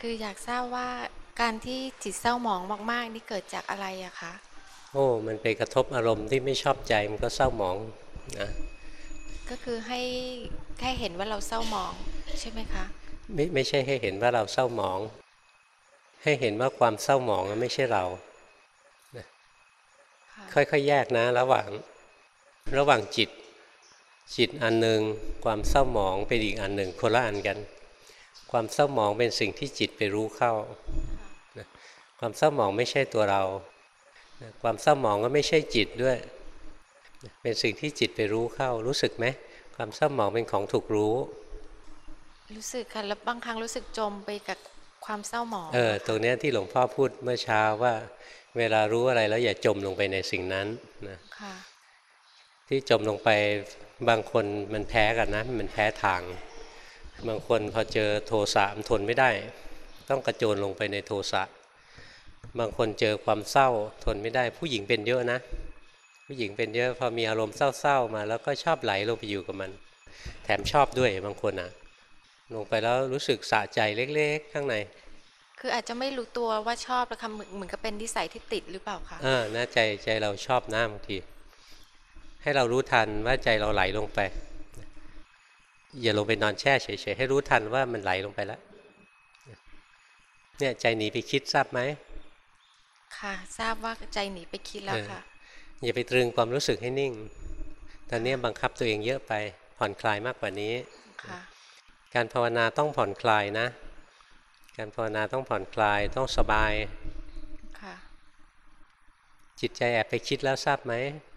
คืออยากทราบว่าการที่จิตเศร้าหมองมาก ๆ นี่เกิดจากอะไรอะคะโอ้มันไปกระทบอารมณ์ที่ไม่ชอบใจมันก็เศร้าหมองนะก็คือให้แค่เห็นว่าเราเศร้าหมองใช่ไหมคะไม่ไม่ใช่ให้เห็นว่าเราเศร้าหมอง ให้เห็นว่าความเศร้าหมองนั้นไม่ใช่เราค่ะค่อยๆแยกนะ ระหว่างระหว่างจิต จิตอันหนึ่งความเศร้าหมองเป็นอีกอันหนึ่งคนละอันกัน ความเศร้าหมองเป็นสิ่งที่จิตไปรู้เข้านะความเศร้าหมองไม่ใช่ตัวเรานะความเศร้าหมองก็ไม่ใช่จิตด้วยนะเป็นสิ่งที่จิตไปรู้เข้า รู้สึกไหม ความเศร้าหมองเป็นของถูกรู้ รู้สึกค่ะ แล้วบางครั้งรู้สึกจมไปกับความเศร้าหมอง เออ ตรงเนี้ยที่หลวงพ่อพูดเมื่อเช้าว่า เวลารู้อะไรแล้วอย่าจมลงไปในสิ่งนั้นนะค่ะที่จมลงไปบางคนมันแพ้กันนะ มันแพ้ทาง บางคนพอเจอโทสะมันทนไม่ได้ ต้องกระโจนลงไปในโทสะบางคนเจอความเศร้าทนไม่ได้ ผู้หญิงเป็นเยอะนะ ผู้หญิงเป็นเยอะพอมีอารมณ์เศร้าๆมา แล้วก็ชอบไหลลงไปอยู่กับมัน แถมชอบด้วยบางคนอะลงไปแล้วรู้สึกสะใจเล็กๆ ข้างใน คืออาจจะไม่รู้ตัวว่าชอบแล้วค่ะเหมือนเหมือนกับเป็นนิสัยที่ติดหรือเปล่าคะเออนะใจใจเราชอบน้าบางทีให้เรารู้ทันว่าใจเราไหลลงไป อย่าลงไปนอนแช่เฉยๆให้รู้ทันว่ามันไหลลงไปแล้วเนี่ยใจหนีไปคิดทราบไหมค่ะทราบว่าใจหนีไปคิดแล้วค่ะอย่าไปตรึงความรู้สึกให้นิ่ง ตอนนี้บังคับตัวเองเยอะไปผ่อนคลายมากกว่านี้ค่ะการภาวนาต้องผ่อนคลายนะ การภาวนาต้องผ่อนคลายต้องสบายค่ะจิตใจแอบไปคิดแล้วทราบไหมค่ะ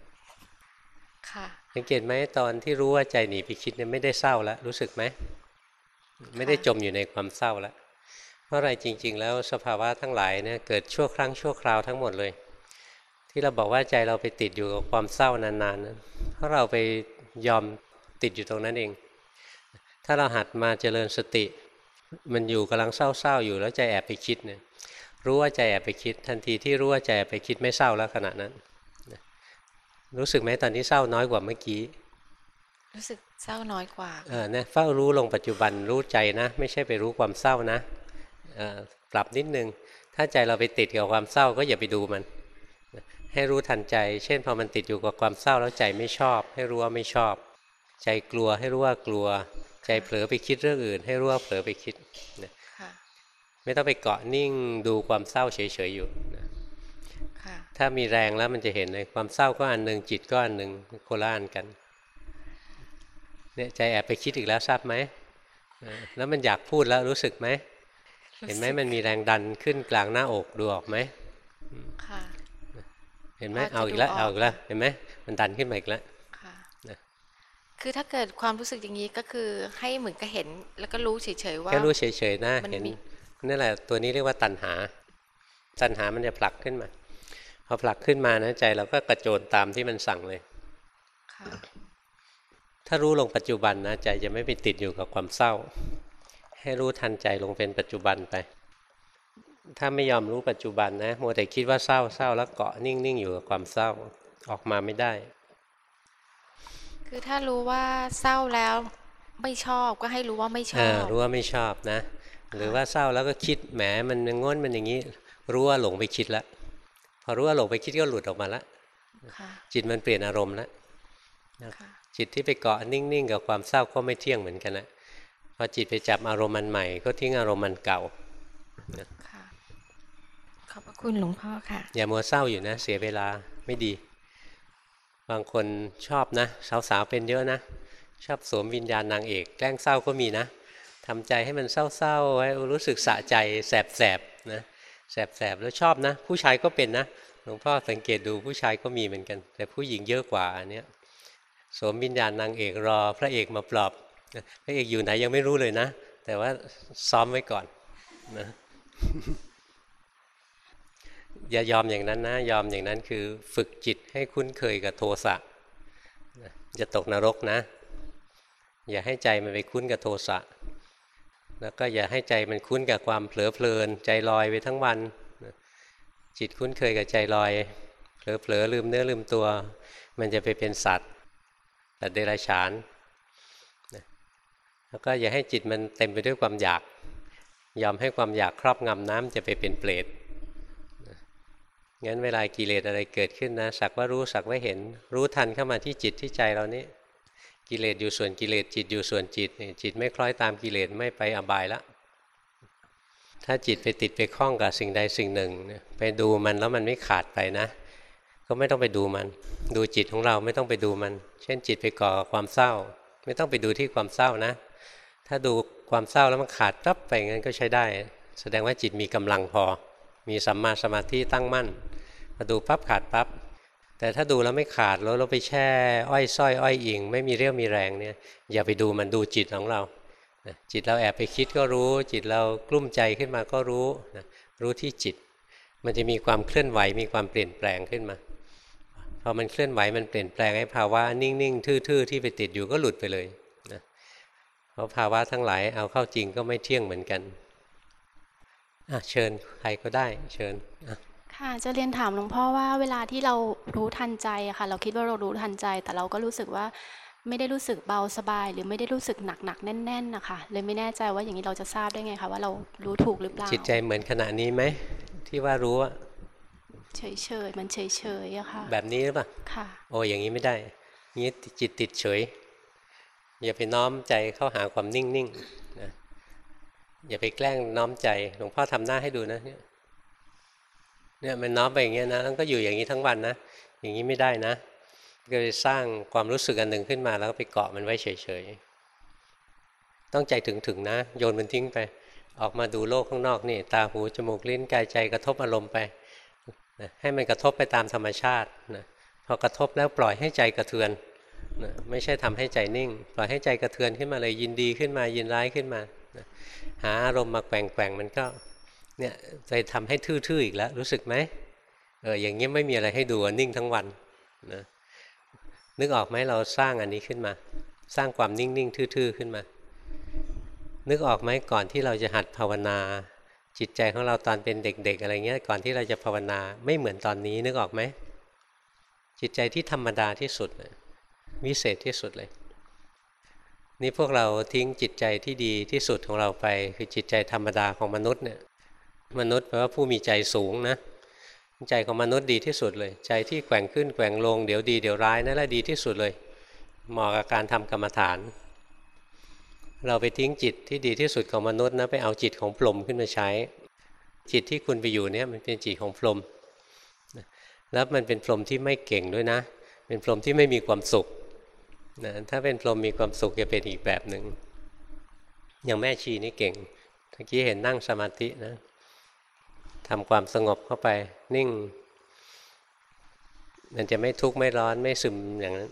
สังเกตไหมตอนที่รู้ว่าใจหนีไปคิดเนี่ยไม่ได้เศร้าแล้วรู้สึกไหมไม่ได้จมอยู่ในความเศร้าแล้วเพราะอะไรจริง ๆ แล้วสภาวะทั้งหลายเนี่ยเกิดชั่วครั้งชั่วคราวทั้งหมดเลย ที่เราบอกว่าใจเราไปติดอยู่กับความเศร้านานๆนั้นเพราะเราไปยอมติดอยู่ตรงนั้นเอง ถ้าเราหัดมาเจริญสติ มันอยู่กำลังเศร้าๆอยู่แล้วใจแอบไปคิดเนี่ยรู้ว่าใจแอบไปคิด ทันทีที่รู้ว่าใจแอบไปคิดไม่เศร้าแล้วขณะนั้น รู้สึกไหมตอนนี้เศร้าน้อยกว่าเมื่อกี้ รู้สึกเศร้าน้อยกว่าเออเนี่ยเฝ้ารู้ลงปัจจุบันรู้ใจนะ ไม่ใช่ไปรู้ความเศร้านะเออปรับนิดนึง ถ้าใจเราไปติดกับความเศร้าก็อย่าไปดูมัน ให้รู้ทันใจ เช่นพอมันติดอยู่กับความเศร้าแล้วใจไม่ชอบ ให้รู้ว่าไม่ชอบ ใจกลัวให้รู้ว่ากลัว ใจเผลอไปคิดเรื่องอื่น ให้รู้ว่าเผลอไปคิดนะค่ะไม่ต้องไปเกาะนิ่งดูความเศร้าเฉยๆอยู่นะค่ะ ถ้ามีแรงแล้วมันจะเห็นเลยความเศร้าก็อันหนึ่งจิตก็อันหนึ่งคนละอันกันเนี่ยใจแอบไปคิดอีกแล้วทราบไหมเออแล้วมันอยากพูดแล้วรู้สึกไหมเห็นไหมมันมีแรงดันขึ้นกลางหน้าอกดูออกไหมค่ะเห็นไหมพอจะเอาอีกแล้วดูออกเอาอีกแล้วเห็นไหมมันดันขึ้นมาอีกแล้วค่ะนะคือถ้าเกิดความรู้สึกอย่างนี้ก็คือให้เหมือนกับเห็นแล้วก็รู้เฉยๆว่าแค่รู้เฉยๆนะมันเห็นมีนั่นแหละตัวนี้เรียกว่าตัณหา ตัณหามันจะผลักขึ้นมา พอผลักขึ้นมานะใจเราก็กระโจนตามที่มันสั่งเลยค่ะถ้ารู้ลงปัจจุบันนะใจจะไม่ไปติดอยู่กับความเศร้า ให้รู้ทันใจลงเป็นปัจจุบันไป ถ้าไม่ยอมรู้ปัจจุบันนะมัวแต่คิดว่าเศร้าเศร้าแล้วเกาะนิ่งๆอยู่กับความเศร้าออกมาไม่ได้ คือถ้ารู้ว่าเศร้าแล้วไม่ชอบก็ให้รู้ว่าไม่ชเอออบรู้ว่าไม่ชอบนะ หรือว่าเศร้าแล้วก็คิดแหมมันงง้นมันอย่างนี้ รู้ว่าหลงไปคิดแล้วพ อรู้ว่าหลงไปคิดก็หลุดออกมาแล้วค่ะจิตมันเปลี่ยนอารมณ์แล้วค่ะจิตที่ไปเกาะนิ่งๆกับความเศร้าก็ไม่เที่ยงเหมือนกันนะพอจิตไปจับอารมณ์มันใหม่ ก็ทิ้งอารมณ์มันเก่าค่ะขอบพระคุณหลวงพ่อค่ะ อย่ามัวเศร้าอยู่นะ เสียเวลาไม่ดี บางคนชอบนะสาวๆเป็นเยอะนะชอบสวมวิญญาณนางเอก แกล้งเศร้าก็มีนะทำใจให้มันเศร้าๆไว้รู้สึกสะใจแสบๆนะ แสบๆแล้วชอบนะ ผู้ชายก็เป็นนะหลวงพ่อสังเกตดูผู้ชายก็มีเหมือนกัน แต่ผู้หญิงเยอะกว่าอันเนี้ยสวมวิญญาณนางเอกรอ พระเอกมาปลอบพระเอกอยู่ไหนยังไม่รู้เลยนะ แต่ว่าซ้อมไว้ก่อนนะอย่ายอมอย่างนั้นนะ ยอมอย่างนั้นคือฝึกจิตให้คุ้นเคยกับโทสะนะจะตกนรกนะ อย่าให้ใจมันไปคุ้นกับโทสะ แล้วก็อย่าให้ใจมันคุ้นกับความเผลอเพลิน ใจลอยไปทั้งวัน จิตคุ้นเคยกับใจลอยเผลอเผลอลืมเนื้อลืมตัว มันจะไปเป็นสัตว์สัตว์เดรัจฉานแล้วก็อย่าให้จิตมันเต็มไปด้วยความอยาก ยอมให้ความอยากครอบงำน้ำจะไปเป็นเปรตงั้นเวลากิเลสอะไรเกิดขึ้นนะ สักว่ารู้สักว่าเห็น รู้ทันเข้ามาที่จิตที่ใจเรานี้ กิเลสอยู่ส่วนกิเลสจิตอยู่ส่วนจิตนี่จิตไม่คล้อยตามกิเลสไม่ไปอบายละถ้าจิตไปติดไปคล้องกับสิ่งใดสิ่งหนึ่งไปดูมันแล้วมันไม่ขาดไปนะ ก็ไม่ต้องไปดูมัน ดูจิตของเราไม่ต้องไปดูมัน เช่นจิตไปก่อความเศร้า ไม่ต้องไปดูที่ความเศร้านะ ถ้าดูความเศร้าแล้วมันขาดปั๊บไปงั้นก็ใช้ได้ แสดงว่าจิตมีกำลังพอ มีสัมมาสมาธิตั้งมั่นมาดูปั๊บขาดปั๊บ แต่ถ้าดูแล้วไม่ขาดแล้วเราไปแช่อ้อยส้อยอ้อยอิง ไม่มีเรี่ยวมีแรงเนี่ยอย่าไปดูมันดูจิตของเราจิตเราแอบไปคิดก็รู้ จิตเรากลุ้มใจขึ้นมาก็รู้รู้ที่จิต มันจะมีความเคลื่อนไหวมีความเปลี่ยนแปลงขึ้นมาพอมันเคลื่อนไหวมันเปลี่ยนแปลงให้ภาวะนิ่งๆทื่อๆที่ไปติดอยู่ก็หลุดไปเลยนะเพราะภาวะทั้งหลายเอาเข้าจริงก็ไม่เที่ยงเหมือนกันอะเชิญใครก็ได้ เชิญอะ ค่ะจะเรียนถามหลวงพ่อว่าเวลาที่เรารู้ทันใจอะค่ะ เราคิดว่าเรารู้ทันใจ แต่เราก็รู้สึกว่าไม่ได้รู้สึกเบาสบาย หรือไม่ได้รู้สึกหนักหนักๆแน่นๆนะคะเลยไม่แน่ใจว่าอย่างนี้เราจะทราบได้ไงคะว่าเรารู้ถูกหรือเปล่าจิตใจเหมือนขณะนี้ไหมที่ว่ารู้อะเฉยๆมันเฉยๆอะค่ะ แบบนี้หรือเปล่าค่ะ โอ้อย่างนี้ไม่ได้งี้จิตติดเฉย อย่าไปน้อมใจเข้าหาความนิ่งๆนะอย่าไปแกล้งน้อมใจหลวงพ่อทำหน้าให้ดูนะเนี่ย เนี่ยมันน้อมไปอย่างเงี้ยนะแล้วก็อยู่อย่างนี้ทั้งวันนะอย่างนี้ไม่ได้นะ ก็เลยสร้างความรู้สึกอันหนึ่งขึ้นมา แล้วก็ไปเกาะมันไว้เฉยๆต้องใจถึงๆนะ โยนมันทิ้งไป ออกมาดูโลกข้างนอกนี่ ตาหูจมูกลิ้นกายใจกระทบอารมณ์ไปนะให้มันกระทบไปตามธรรมชาตินะพอกระทบแล้วปล่อยให้ใจกระเทือนนะไม่ใช่ทำให้ใจนิ่ง ปล่อยให้ใจกระเทือนขึ้นมาเลยยินดีขึ้นมายินร้ายขึ้นมานะหาอารมณ์มาแกว่งๆมันก็ เนี่ยใจทำให้ทื่อๆอีกแล้ว รู้สึกไหมเอออย่างเงี้ยไม่มีอะไรให้ดูนิ่งทั้งวันนะนึกออกไหมเราสร้างอันนี้ขึ้นมา สร้างความนิ่งๆทื่อๆขึ้นมา นึกออกไหมก่อนที่เราจะหัดภาวนา จิตใจของเราตอนเป็นเด็ก ๆ อะไรเงี้ยก่อนที่เราจะภาวนาไม่เหมือนตอนนี้นึกออกไหมจิตใจที่ธรรมดาที่สุดวิเศษที่สุดเลย นี่พวกเราทิ้งจิตใจที่ดีที่สุดของเราไป คือจิตใจธรรมดาของมนุษย์เนี่ย มนุษย์แปลว่าผู้มีใจสูงนะใจของมนุษย์ดีที่สุดเลย ใจที่แกว่งขึ้นแกว่งลงเดี๋ยวดีเดี๋ยวร้ายนั่นแหละดีที่สุดเลยเหมาะกับการทำกรรมฐาน เราไปทิ้งจิตที่ดีที่สุดของมนุษย์นะไปเอาจิตของพรหมขึ้นมาใช้ จิตที่คุณไปอยู่เนี่ยมันเป็นจิตของพรหมแล้วมันเป็นพรหมที่ไม่เก่งด้วยนะ เป็นพรหมที่ไม่มีความสุขนะถ้าเป็นพรหมมีความสุขจะเป็นอีกแบบหนึ่งอย่างแม่ชีนี่เก่งเมื่อกี้เห็นนั่งสมาธินะ ทำความสงบเข้าไปนิ่ง มันจะไม่ทุกข์ไม่ร้อนไม่ซึมอย่างนั้น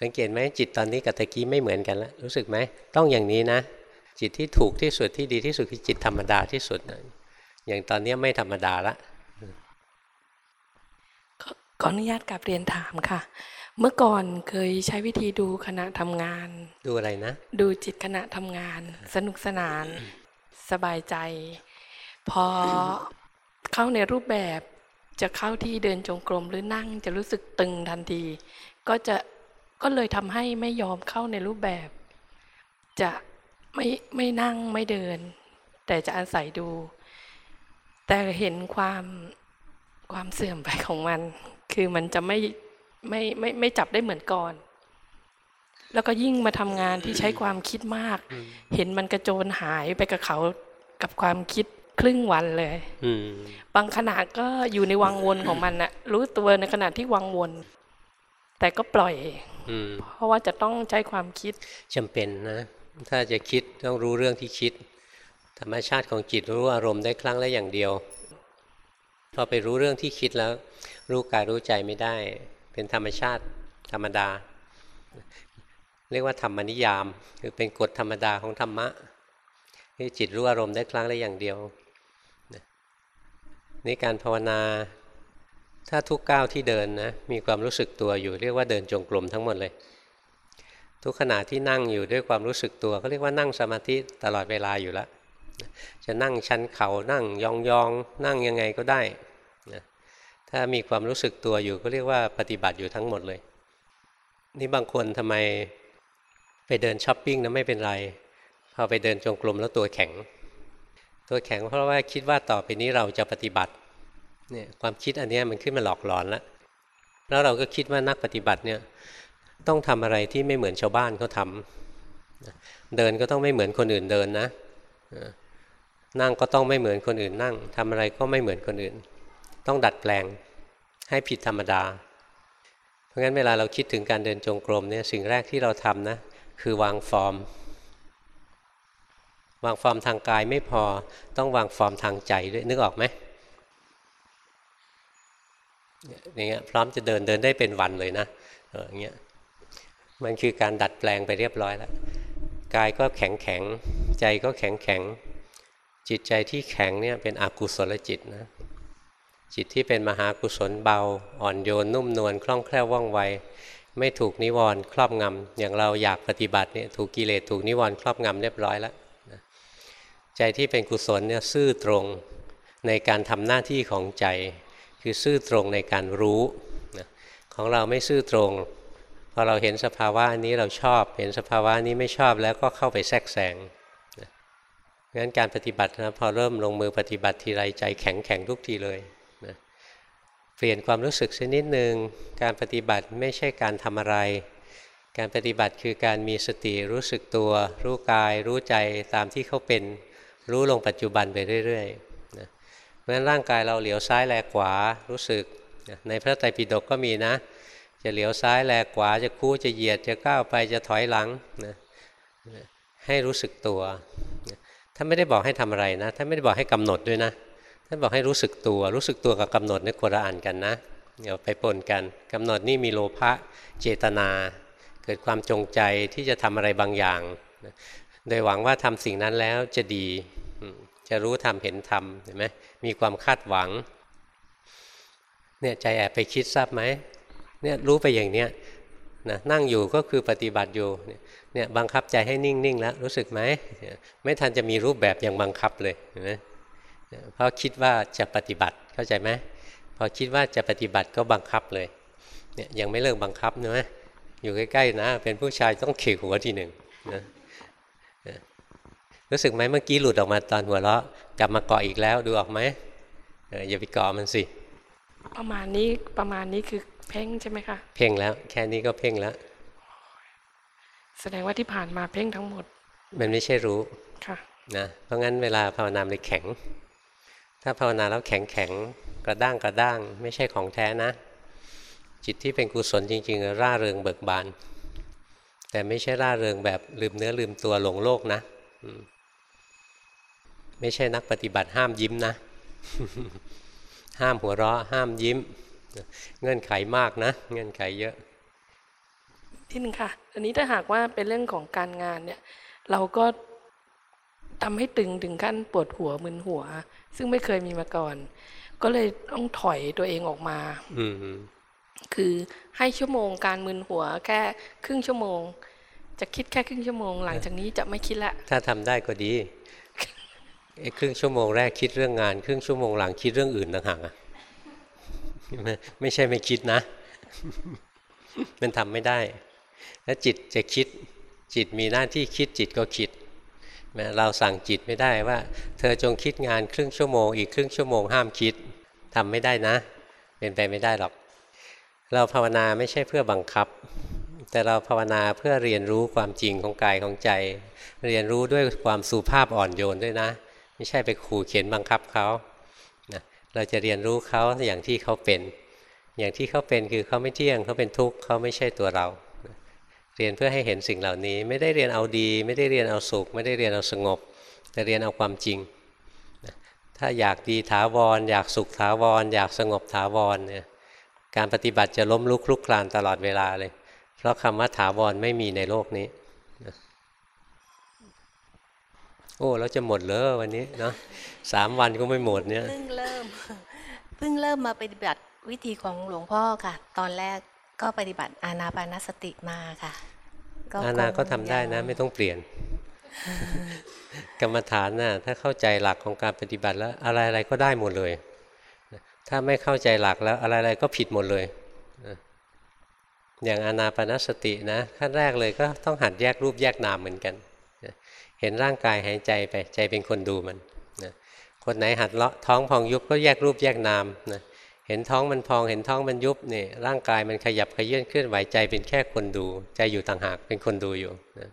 สังเกตไหมจิตตอนนี้กับตะกี้ไม่เหมือนกันแล้วรู้สึกไหมต้องอย่างนี้นะ จิตที่ถูกที่สุดที่ดีที่สุดคือจิตธรรมดาที่สุดนะอย่างตอนนี้ไม่ธรรมดาละขอขออนุญาตกลับเรียนถามค่ะ เมื่อก่อนเคยใช้วิธีดูขณะทำงาน ดูอะไรนะ ดูจิตขณะทำงาน สนุกสนาน สบายใจ พอเข้าในรูปแบบจะเข้าที่เดินจงกรมหรือนั่งจะรู้สึกตึงทันที ก็จะก็เลยทำให้ไม่ยอมเข้าในรูปแบบ จะไม่ไม่นั่งไม่เดิน แต่จะอาศัยดู แต่เห็นความความเสื่อมไปของมัน คือมันจะไม่ไม่ไม่ไม่จับได้เหมือนก่อน แล้วก็ยิ่งมาทำงานที่ใช้ความคิดมาก เห็นมันกระโจนหายไปกับเขากับความคิด ครึ่งวันเลยอืมบางขณะก็อยู่ในวังวนของมันนะรู้ตัวในขณะที่วังวน แต่ก็ปล่อยอืมเพราะว่าจะต้องใช้ความคิดจำเป็นนะ ถ้าจะคิดต้องรู้เรื่องที่คิด ธรรมชาติของจิตรู้อารมณ์ได้ครั้งละอย่างเดียวพอไปรู้เรื่องที่คิดแล้ว รู้กายรู้ใจไม่ได้ เป็นธรรมชาติธรรมดา เรียกว่าธรรมนิยาม คือเป็นกฎธรรมดาของธรรมะที่จิตรู้อารมณ์ได้ครั้งละอย่างเดียวนะ นี่การภาวนา ถ้าทุกก้าวที่เดินนะมีความรู้สึกตัวอยู่เรียกว่าเดินจงกรมทั้งหมดเลย ทุกขณะที่นั่งอยู่ด้วยความรู้สึกตัวก็เรียกว่านั่งสมาธิตลอดเวลาอยู่แล้วจะนั่งชันเขา่านั่งยองยองๆนั่งยังไงก็ได้นะถ้ามีความรู้สึกตัวอยู่ก็เรียกว่าปฏิบัติอยู่ทั้งหมดเลย นี่บางคนทำไมไปเดินช้อปปิ้งนะไม่เป็นไรภอไปเดินจงกรมแล้วตัวแข็ง ตัวแข็งเพราะว่าคิดว่าต่อไปนี้เราจะปฏิบัติเนี่ยความคิดอันนี้มันขึ้นมาหลอกหลอนแล้วแล้วเราก็คิดว่านักปฏิบัติเนี่ยต้องทำอะไรที่ไม่เหมือนชาวบ้านเขาทำเดินก็ต้องไม่เหมือนคนอื่นเดินนะนั่งก็ต้องไม่เหมือนคนอื่นนั่งทำอะไรก็ไม่เหมือนคนอื่น ต้องดัดแปลงให้ผิดธรรมดา เพราะงั้นเวลาเราคิดถึงการเดินจงกรมเนี่ยสิ่งแรกที่เราทำนะคือวางฟอร์ม วางฟอร์มทางกายไม่พอต้องวางฟอร์มทางใจด้วยนึกออกไหมอย่างเงี้ยพร้อมจะเดินเดินได้เป็นวันเลยนะเอย่างเงี้ยมันคือการดัดแปลงไปเรียบร้อยแล้วกายก็แข็งแข็งใจก็แข็งแข็งจิตใจที่แข็งเนี่ยเป็นอกุศลจิตนะจิตที่เป็นมหากุศลเบา อ่อนโยนนุ่มนวลคล่องแคล่วว่องไวไม่ถูกนิวรณ์ครอบงำอย่างเราอยากปฏิบัติเนี่ยถูกกิเลสถูกนิวรณ์ครอบงำเรียบร้อยแล้ว ใจที่เป็นกุศลเนี่ยซื่อตรงในการทำหน้าที่ของใจ คือซื่อตรงในการรู้นะของเราไม่ซื่อตรงพอเราเห็นสภาวะนี้เราชอบ เห็นสภาวะนี้ไม่ชอบแล้วก็เข้าไปแทรกแซงนะงั้นการปฏิบัตินะพอเริ่มลงมือปฏิบัติทีไรใจแข็งแข็งทุกทีเลยนะเปลี่ยนความรู้สึกสักนิดหนึ่งการปฏิบัติไม่ใช่การทำอะไร การปฏิบัติคือการมีสติรู้สึกตัว รู้กาย รู้ใจตามที่เขาเป็น รู้ลงปัจจุบันไปเรื่อยๆนะเพราะฉะนั้นร่างกายเราเหลียวซ้ายแลขวารู้สึกนะในพระไตรปิฎกก็มีนะ จะเหลียวซ้ายแลขวาจะคู่จะเหยียดจะก้าวไปจะถอยหลังนะให้รู้สึกตัวนะท่านไม่ได้บอกให้ทำอะไรนะท่านไม่ได้บอกให้กำหนดด้วยนะท่านบอกให้รู้สึกตัวรู้สึกตัวกับกำหนดนี่คนละอันกันนะเดี๋ยวไปปนกันกำหนดนี่มีโลภะเจตนา เกิดความจงใจที่จะทำอะไรบางอย่างนะ โดยหวังว่าทำสิ่งนั้นแล้วจะดี จะรู้ทำเห็นทำเห็นไหมมีความคาดหวัง เนี่ยใจแอบไปคิดทราบไหมเนี่ยรู้ไปอย่างเนี้ยนะนั่งอยู่ก็คือปฏิบัติอยู่เนี่ยบังคับใจให้นิ่งๆแล้วรู้สึกไหมไม่ทันจะมีรูปแบบอย่างบังคับเลยเห็นไหมเพราะคิดว่าจะปฏิบัติเข้าใจไหมพอคิดว่าจะปฏิบัติก็บังคับเลยเนี่ยยังไม่เลิกบังคับนะอยู่ใกล้ๆนะ เป็นผู้ชายต้องเขกหัวทีหนึ่งนะ รู้สึกไหมเมื่อกี้หลุดออกมาตอนหัวเราะกลับมาเกาะอีกแล้วดูออกไหมเอออย่าไปเกาะมันสิ ประมาณนี้ประมาณนี้คือเพ่งใช่ไหมคะ เพ่งแล้ว แค่นี้ก็เพ่งแล้ว แสดงว่าที่ผ่านมาเพ่งทั้งหมด มันไม่ใช่รู้ค่ะนะเพราะงั้นเวลาภาวนาเลยแข็ง ถ้าภาวนาแล้วแข็งแข็งกระด้างกระด้าง ไม่ใช่ของแท้นะ จิตที่เป็นกุศลจริงๆ ร่าเริงเบิกบาน แต่ไม่ใช่ร่าเริงแบบลืมเนื้อลืมตัวหลงโลกนะอืม ไม่ใช่นักปฏิบัติห้ามยิ้มนะ ห้ามหัวเราะ ห้ามยิ้ม เงื่อนไขมากนะ เงื่อนไขเยอะที่หนึ่งค่ะ อันนี้ถ้าหากว่าเป็นเรื่องของการงานเนี่ย เราก็ทำให้ตึงถึงขั้นปวดหัวมึนหัว ซึ่งไม่เคยมีมาก่อน ก็เลยต้องถอยตัวเองออกมา อืมคือให้ชั่วโมงการมึนหัวแค่ครึ่งชั่วโมง จะคิดแค่ครึ่งชั่วโมง หลังจากนี้จะไม่คิดละ ถ้าทำได้ก็ดี ไอ้ครึ่งชั่วโมงแรกคิดเรื่องงาน ครึ่งชั่วโมงหลังคิดเรื่องอื่นต่างหากอะไม่ใช่ไม่คิดนะ มันทำไม่ได้แล้วจิตจะคิดจิตมีหน้าที่คิดจิตก็คิด เราสั่งจิตไม่ได้ว่า เธอจงคิดงานครึ่งชั่วโมงอีกครึ่งชั่วโมงห้ามคิดทำไม่ได้นะ เป็นไปไม่ได้หรอก เราภาวนาไม่ใช่เพื่อบังคับ แต่เราภาวนาเพื่อเรียนรู้ความจริงของกายของใจ เรียนรู้ด้วยความสุภาพอ่อนโยนด้วยนะ ไม่ใช่ไปขู่เข็นบังคับเขานะเราจะเรียนรู้เขาอย่างที่เขาเป็น อย่างที่เขาเป็นคือเขาไม่เที่ยงเขาเป็นทุกข์เขาไม่ใช่ตัวเรานะเรียนเพื่อให้เห็นสิ่งเหล่านี้ ไม่ได้เรียนเอาดี ไม่ได้เรียนเอาสุข ไม่ได้เรียนเอาสงบ แต่เรียนเอาความจริงนะถ้าอยากดีถาวร อยากสุขถาวร อยากสงบถาวรเนี่ยการปฏิบัติจะล้มลุกคลุกคลานตลอดเวลาเลย เพราะคำว่าถาวรไม่มีในโลกนี้นะ โอ้แล้วจะหมดเลยวันนี้เนาะสามวันก็ไม่หมดเนี่ยเพิ่งเริ่มเพิ่งเริ่มมาปฏิบัติวิธีของหลวงพ่อค่ะ ตอนแรกก็ปฏิบัติอานาปานสติมาค่ะอาณาคงก็ทำได้นะยังไม่ต้องเปลี่ยน กรรมฐานน่ะถ้าเข้าใจหลักของการปฏิบัติแล้วอะไรๆก็ได้หมดเลย ถ้าไม่เข้าใจหลักแล้วอะไรๆก็ผิดหมดเลยนะอย่างอานาปานสตินะขั้นแรกเลยก็ต้องหัดแยกรูปแยกนามเหมือนกันนะ เห็นร่างกายหายใจไปใจเป็นคนดูมันนะคนไหนหัดเลาะท้องพองยุบก็แยกรูปแยกนามนะเห็นท้องมันพองเห็นท้องมันยุบนี่ร่างกายมันขยับขยื่นเคลื่อนไหวใจเป็นแค่คนดู ใจอยู่ต่างหากเป็นคนดูอยู่นะ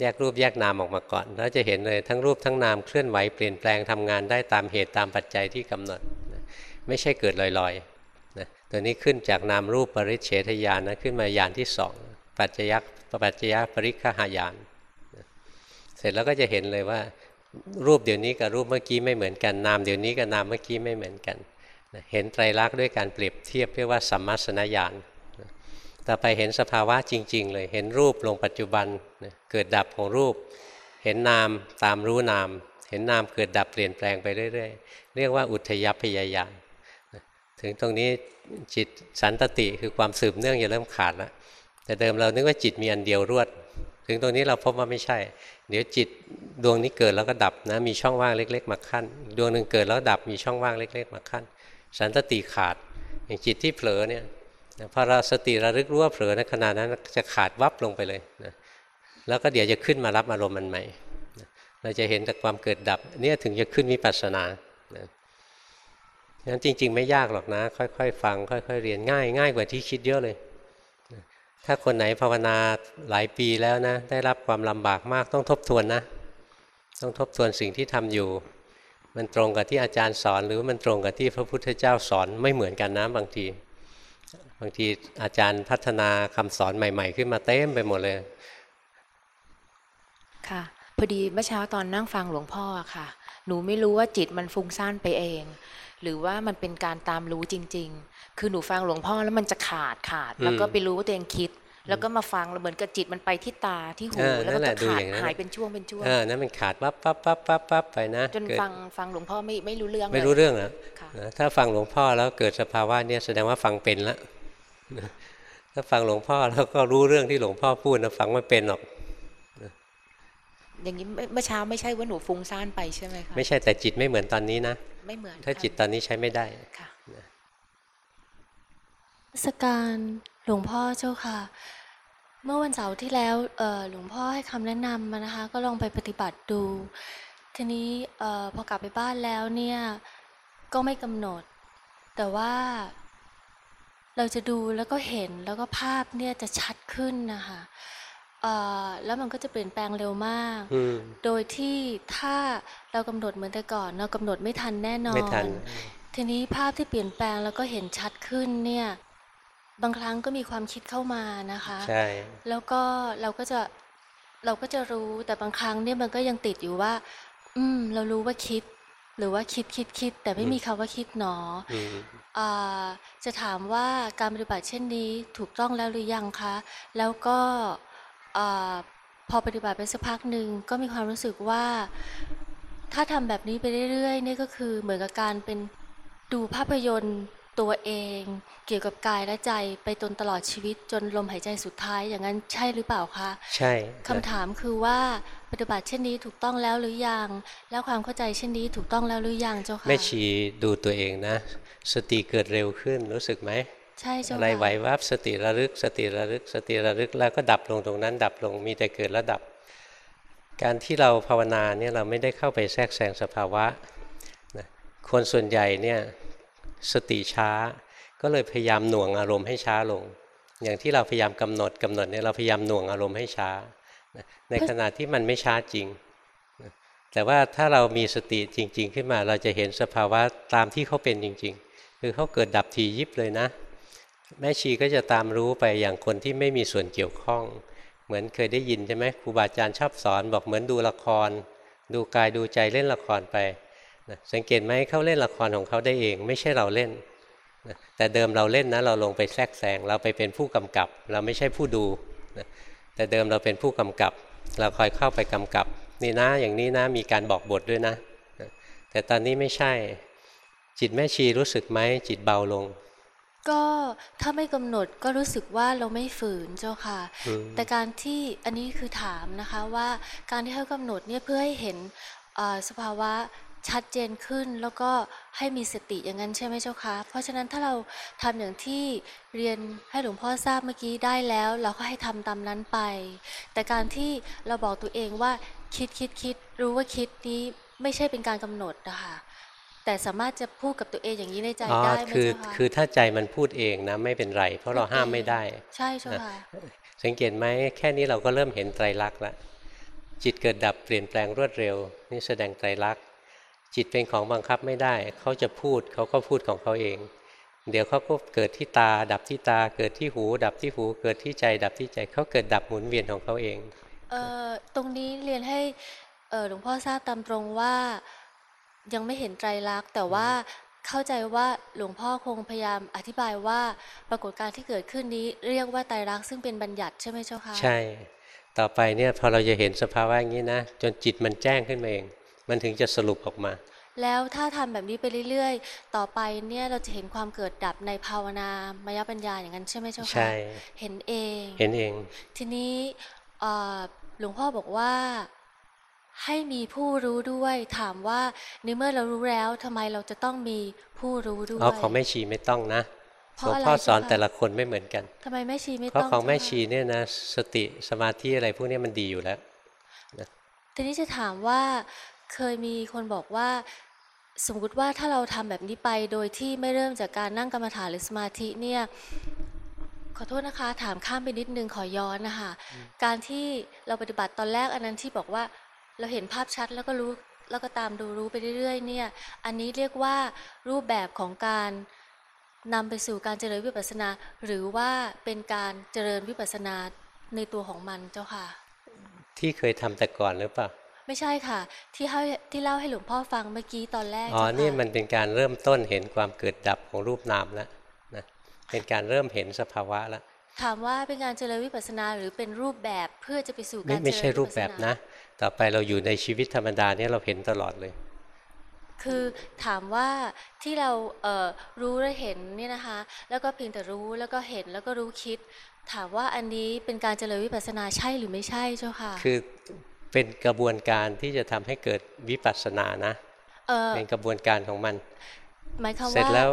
แยกรูปแยกนามออกมาก่อนแล้วจะเห็นเลยทั้งรูปทั้งนามเคลื่อนไหวเปลี่ยนแปลงทำงานได้ตามเหตุตามปัจจัยที่กำหนดนะไม่ใช่เกิดลอยๆนะตัวนี้ขึ้นจากนามรูปปริเฉทญาณนะขึ้นมาญาณที่สองปัจจยักปัจจยปริคหายาน เสร็จแล้วก็จะเห็นเลยว่า รูปเดี๋ยวนี้กับรูปเมื่อกี้ไม่เหมือนกัน นามเดี๋ยวนี้กับนามเมื่อกี้ไม่เหมือนกันเห็นไตรลักษณ์ด้วยการเปรียบเทียบเรียกว่าสัมมาสนญาณต่อไปเห็นสภาวะจริง ๆ เลย เห็นรูปลงปัจจุบันเกิดดับของรูป เห็นนามตามรู้นาม เห็นนามเกิดดับเปลี่ยนแปลงไปเรื่อยๆ เรียกว่าอุทยพยายานถึงตรงนี้จิตสันตติคือความสืบเนื่องจะเริ่มขาดแล้วแต่เดิมเรานึกว่าจิตมีอันเดียวรวด ถึงตรงนี้เราพบว่าไม่ใช่ เดี๋ยวจิตดวงนี้เกิดแล้วก็ดับนะมีช่องว่างเล็ก ๆ มาขั้น ดวงหนึ่งเกิดแล้วดับมีช่องว่างเล็ก ๆ มาขั้น สันตติขาดอย่างจิตที่เผลอเนี่ยพอเราสติระลึกรู้ว่าเผลอในขณะนั้นจะขาดวับลงไปเลยนะแล้วก็เดี๋ยวจะขึ้นมารับอารมณ์มันใหม่เราจะเห็นแต่ความเกิดดับเนี่ยถึงจะขึ้นวิปัสสนานะงั้นจริง ๆ ไม่ยากหรอกนะ ค่อย ๆ ฟัง ค่อย ๆ เรียนง่ายง่ายกว่าที่คิดเยอะเลย ถ้าคนไหนภาวนาหลายปีแล้วนะ ได้รับความลำบากมากต้องทบทวนนะ ต้องทบทวนสิ่งที่ทำอยู่ มันตรงกับที่อาจารย์สอน หรือมันตรงกับที่พระพุทธเจ้าสอนไม่เหมือนกันนะบางที บางทีอาจารย์พัฒนาคำสอนใหม่ ๆ ขึ้นมาเต็มไปหมดเลย ค่ะพอดีเมื่อเช้าตอนนั่งฟังหลวงพ่อค่ะ หนูไม่รู้ว่าจิตมันฟุ้งซ่านไปเอง หรือว่ามันเป็นการตามรู้จริง ๆ คือหนูฟังหลวงพ่อแล้วมันจะขาดขาด แล้วก็อืมไปรู้ว่าตัวเองคิด แล้วก็มาฟังแล้วเหมือนกับจิตมันไปที่ตาที่หูเออแล้วนั่ก็นแหจะละดูขาอดย่างนั้นหายเป็นช่วงเป็นช่วงเออนั่นมันขาดปั๊บปั๊บปั๊บปั๊บปั๊บไปนะจนเกิดฟังฟังหลวงพ่อไม่ไม่รู้เรื่องไม่เลยรู้เรื่องนะค่ะนะถ้าฟังหลวงพ่อแล้วเกิดสภาวะเนี่ยแสดงว่าฟังเป็นแล้วถ้าฟังหลวงพ่อแล้วก็รู้เรื่องที่หลวงพ่อพูดนะฟังไม่เป็นหรอก อย่างนี้เมื่อเมื่อเช้าไม่ใช่ว่าหนูฟุ้งซ่านไปใช่ไหมคะไม่ใช่แต่จิตไม่เหมือนตอนนี้นะไม่เหมือนถ้าค่ะจิตตอนนี้ใช้ไม่ได้ค่ะสการหลวงพ่อเจ้าค่ะ เมื่อวันเสาร์ที่แล้วเอ่อหลวงพ่อให้คำแนะนำมานะคะ ก็ลองไปปฏิบัติดู ทีนี้เอ่อพอกลับไปบ้านแล้วเนี่ยก็ไม่กำหนด แต่ว่าเราจะดูแล้วก็เห็นแล้วก็ภาพเนี่ยจะชัดขึ้นนะคะ เอ่อแล้วมันก็จะเปลี่ยนแปลงเร็วมาก อืม โดยที่ถ้าเรากำหนดเหมือนแต่ก่อน เรากำหนดไม่ทันแน่นอน ไม่ทัน ทีนี้ภาพที่เปลี่ยนแปลงแล้วก็เห็นชัดขึ้นเนี่ย บางครั้งก็มีความคิดเข้ามานะคะ ใช่ แล้วก็เราก็จะเราก็จะรู้แต่บางครั้งเนี่ยมันก็ยังติดอยู่ว่า อืม เรารู้ว่าคิด หรือว่าคิดคิดคิด แต่ไม่มีคำว่าคิดหนออืม อ่าจะถามว่าการปฏิบัติเช่นนี้ถูกต้องแล้วหรือยังคะ แล้วก็อา พอปฏิบัติไปสักพักหนึ่งก็มีความรู้สึกว่า ถ้าทำแบบนี้ไปเรื่อยๆเนี่ยก็คือเหมือนกับการเป็นดูภาพยนตร์ตัวเอง เกี่ยวกับกายและใจไปจนตลอดชีวิตจนลมหายใจสุดท้ายอย่างนั้นใช่หรือเปล่าคะ ใช่คำถามคือว่าปฏิบัติเช่นนี้ถูกต้องแล้วหรือยัง แล้วความเข้าใจเช่นนี้ถูกต้องแล้วหรือยังเจ้าค่ะแม่ชีดูตัวเองนะ สติเกิดเร็วขึ้นรู้สึกไหม ใช่เจ้าอะไรค่ะไหววับสติระลึก สติระลึก สติระลึกแล้วก็ดับลงตรงนั้น ดับลงมีแต่เกิดแล้วดับ การที่เราภาวนาเนี่ยเราไม่ได้เข้าไปแทรกแซงสภาวะนะคนส่วนใหญ่เนี่ยสติช้า ก็เลยพยายามหน่วงอารมณ์ให้ช้าลง อย่างที่เราพยายามกำหนดกำหนดเนี่ยเราพยายามหน่วงอารมณ์ให้ช้านะในขณะที่มันไม่ช้าจริงนะแต่ว่าถ้าเรามีสติจริง ๆ ขึ้นมาเราจะเห็นสภาวะตามที่เขาเป็นจริง ๆ คือเขาเกิดดับทียิบเลยนะ แม่ชีก็จะตามรู้ไปอย่างคนที่ไม่มีส่วนเกี่ยวข้อง เหมือนเคยได้ยินใช่ไหมครูบาอาจารย์ชอบสอนบอกเหมือนดูละคร ดูกายดูใจเล่นละครไปนะสังเกตไหมเขาเล่นละครของเขาได้เอง ไม่ใช่เราเล่นนะแต่เดิมเราเล่นนะเราลงไปแทรกแซงเราไปเป็นผู้กำกับ เราไม่ใช่ผู้ดูนะแต่เดิมเราเป็นผู้กำกับ เราคอยเข้าไปกำกับ นี่นะอย่างนี้นะมีการบอกบทด้วยนะ แต่ตอนนี้ไม่ใช่จิตแม่ชีรู้สึกไหมจิตเบาลง ก็ถ้าไม่กำหนดก็รู้สึกว่าเราไม่ฝืนเจ้าค่ะอืมแต่การที่อันนี้คือถามนะคะว่าการที่ให้กำหนดเนี่ยเพื่อให้เห็นเอ่อสภาวะชัดเจนขึ้นแล้วก็ให้มีสติอย่างนั้นใช่ไหมเจ้าคะเพราะฉะนั้นถ้าเราทำอย่างที่เรียนให้หลวงพ่อทราบเมื่อกี้ได้แล้ว เราก็ให้ทำตามนั้นไป แต่การที่เราบอกตัวเองว่าคิดคิดคิดรู้ว่าคิดนี้ไม่ใช่เป็นการกำหนดนะคะ แต่สามารถจะพูดกับตัวเองอย่างนี้ในใจอ๋อได้ไหมคือเจ้าคะคือถ้าใจมันพูดเองนะไม่เป็นไร เพราะเราห้ามไม่ได้ ใช่เจ้าค่ะสังเกตไหมแค่นี้เราก็เริ่มเห็นไตรลักษณ์แล้วจิตเกิดดับเปลี่ยนแปลงรวดเร็ว นี่แสดงไตรลักษณ์จิตเป็นของบังคับไม่ได้ เขาจะพูดเขาก็พูดของเขาเอง เดี๋ยวเขาก็เกิดที่ตา ดับที่ตา เกิดที่หู ดับที่หู เกิดที่ใจ ดับที่ใจเขาเกิดดับหมุนเวียนของเขาเองเอ่อตรงนี้เรียนให้เอ่อหลวงพ่อทราบตามตรงว่า ยังไม่เห็นไตรลักษณ์แต่ว่าเข้าใจว่าหลวงพ่อคงพยายามอธิบายว่าปรากฏการณ์ที่เกิดขึ้นนี้ เรียกว่าไตรลักษณ์ซึ่งเป็นบัญญัติใช่ไหมเจ้าคะใช่ ต่อไปเนี่ยพอเราจะเห็นสภาวะอย่างนี้นะจนจิตมันแจ้งขึ้นมาเอง มันถึงจะสรุปออกมา แล้วถ้าทำแบบนี้ไปเรื่อย ๆ ต่อไปเนี่ยเราจะเห็นความเกิดดับในภาวนามยปัญญาอย่างนั้นใช่ไหมเจ้าคะใช่เห็นเอง เห็นเอง ทีนี้เอ่อหลวงพ่อบอกว่า ให้มีผู้รู้ด้วยถามว่าในเมื่อเรารู้แล้วทำไมเราจะต้องมีผู้รู้ด้วยเอาของแม่ชีไม่ต้องนะเพหลราะวงอะไรพ่อสอนเจ้าคะแต่ละคนไม่เหมือนกันทำไมแม่ชีไม่เพราะต้องของแม่เจ้าคะชีเนี่ยนะสติสมาธิอะไรพวกนี้มันดีอยู่แล้วทีนี้จะถามว่าเคยมีคนบอกว่า สมมติว่าถ้าเราทำแบบนี้ไปโดยที่ไม่เริ่มจากการนั่งกรรมฐานหรือสมาธิเนี่ยขอโทษนะคะ ถามข้ามไปนิดนึงขอย้อนนะคะการที่เราปฏิบัติตอนแรกอันนั้นที่บอกว่า เราเห็นภาพชัดแล้วก็รู้แล้วก็ตามดูรู้ไปเรื่อยๆ เนี่ย อันนี้เรียกว่ารูปแบบของการนำไปสู่การเจริญวิปัสสนา หรือว่าเป็นการเจริญวิปัสสนาในตัวของมันเจ้าค่ะ ที่เคยทำแต่ก่อนหรือเปล่าไม่ใช่ค่ะ ที่ให้ที่เล่าให้หลวงพ่อฟังเมื่อกี้ตอนแรกอ๋อเจ้าค่ะนี่มันเป็นการเริ่มต้นเห็นความเกิดดับของรูปนามแล้วนะเป็นการเริ่มเห็นสภาวะแล้ว ถามว่าเป็นการเจริญวิปัสสนาหรือเป็นรูปแบบเพื่อจะไปสู่ไม่การไม่เจใช่ญรูวิปปัสแบสบนานะ ต่อไปเราอยู่ในชีวิตธรรมดาเนี่ยเราเห็นตลอดเลย คือถามว่าที่เราเอ่อรู้และเห็นเนี่ยนะคะ แล้วก็เพียงแต่รู้แล้วก็เห็นแล้วก็รู้คิด ถามว่าอันนี้เป็นการเจริญวิปัสสนาใช่หรือไม่ใช่เจ้าค่ะ คือเป็นกระบวนการที่จะทำให้เกิดวิปัสสนานะเออเป็นกระบวนการของมันหมายความเสร็จว่าแล้ว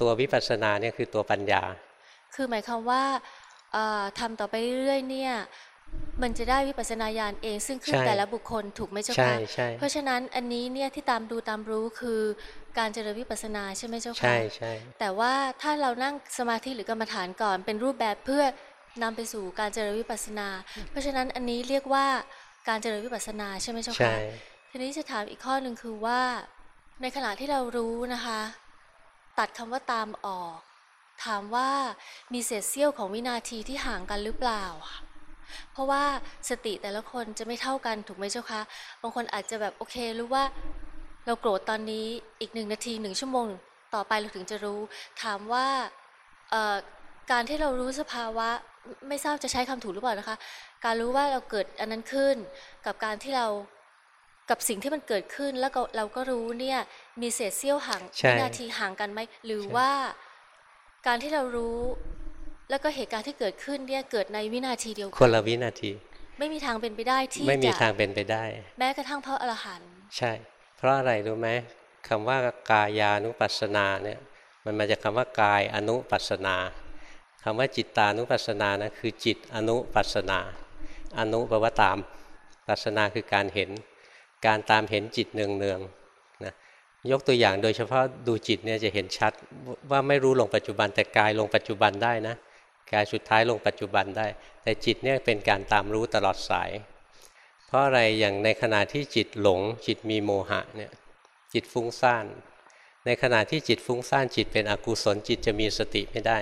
ตัววิปัสสนาเนี่ยคือตัวปัญญา คือหมายความว่าเอ่อ ทำต่อไปเรื่อยๆเนี่ยมันจะได้วิปัสสนาญาณเองซึ่งขึ้นใช่แต่ละบุคคลถูกไหมเจ้าใช่คะใช่เพราะฉะนั้นอันนี้เนี่ยที่ตามดูตามรู้คือการเจริญวิปัสสนาใช่ไหมเจ้าคะใช่ใช่แต่ว่าถ้าเรานั่งสมาธิหรือกรรมฐานก่อน เป็นรูปแบบเพื่อนำไปสู่การเจริญวิปัสสนา เพราะฉะนั้นอันนี้เรียกว่าการเจริญวิปัสสนาใช่ไหมเจ้าใช่คะทีนี้จะถามอีกข้อหนึ่งคือว่า ในขณะที่เรารู้นะคะ ตัดคำว่าตามออก ถามว่ามีเศษเสี้ยวของวินาทีที่ห่างกันหรือเปล่า เพราะว่าสติแต่ละคนจะไม่เท่ากันถูกไหมเจ้าคะ บางคนอาจจะแบบโอเครู้ว่าเราโกรธตอนนี้อีกหนึ่งนาทีหนึ่งชั่วโมง ต่อไปเราถึงจะรู้ ถามว่าเอ่อการที่เรารู้สภาวะไม่ไม่ทราบจะใช้คำถูกหรือเปล่านะคะ การรู้ว่าเราเกิดอันนั้นขึ้น กับการที่เรากับสิ่งที่มันเกิดขึ้นแล้วก็เราก็รู้เนี่ยมีเศษเสี้ยวห่างใช่วินาทีห่างกันไหมหรือใช่ว่า การที่เรารู้แล้วก็เหตุการณ์ที่เกิดขึ้นเนี่ยเกิดในวินาทีเดียวกัคนละวินาที ไม่มีทางเป็นไปได้ที่ไม่มีจะทางเป็นไปได้ แม้กระทั่งพระอรหันต์ใช่ เพราะอะไรรู้ไหมคำว่ากายานุปัสสนาเนี่ยมันมาจากคำว่ากายอนุปัสสนาคำว่าจิตตานุปัสสนานะคือจิตอนุปัสสนา อนุแปลว่าตามปัสสนาคือการเห็น การตามเห็นจิตเนืองเนืองๆนะ ยกตัวอย่างโดยเฉพาะดูจิตเนี่ยจะเห็นชัดว่าไม่รู้ลงปัจจุบันแต่กายลงปัจจุบันได้นะกายสุดท้ายลงปัจจุบันได้ แต่จิตเนี่ยเป็นการตามรู้ตลอดสาย เพราะอะไรอย่างในขณะที่จิตหลง จิตมีโมหะเนี่ยจิตฟุ้งซ่าน ในขณะที่จิตฟุ้งซ่านจิตเป็นอกุศลจิตจะมีสติไม่ได้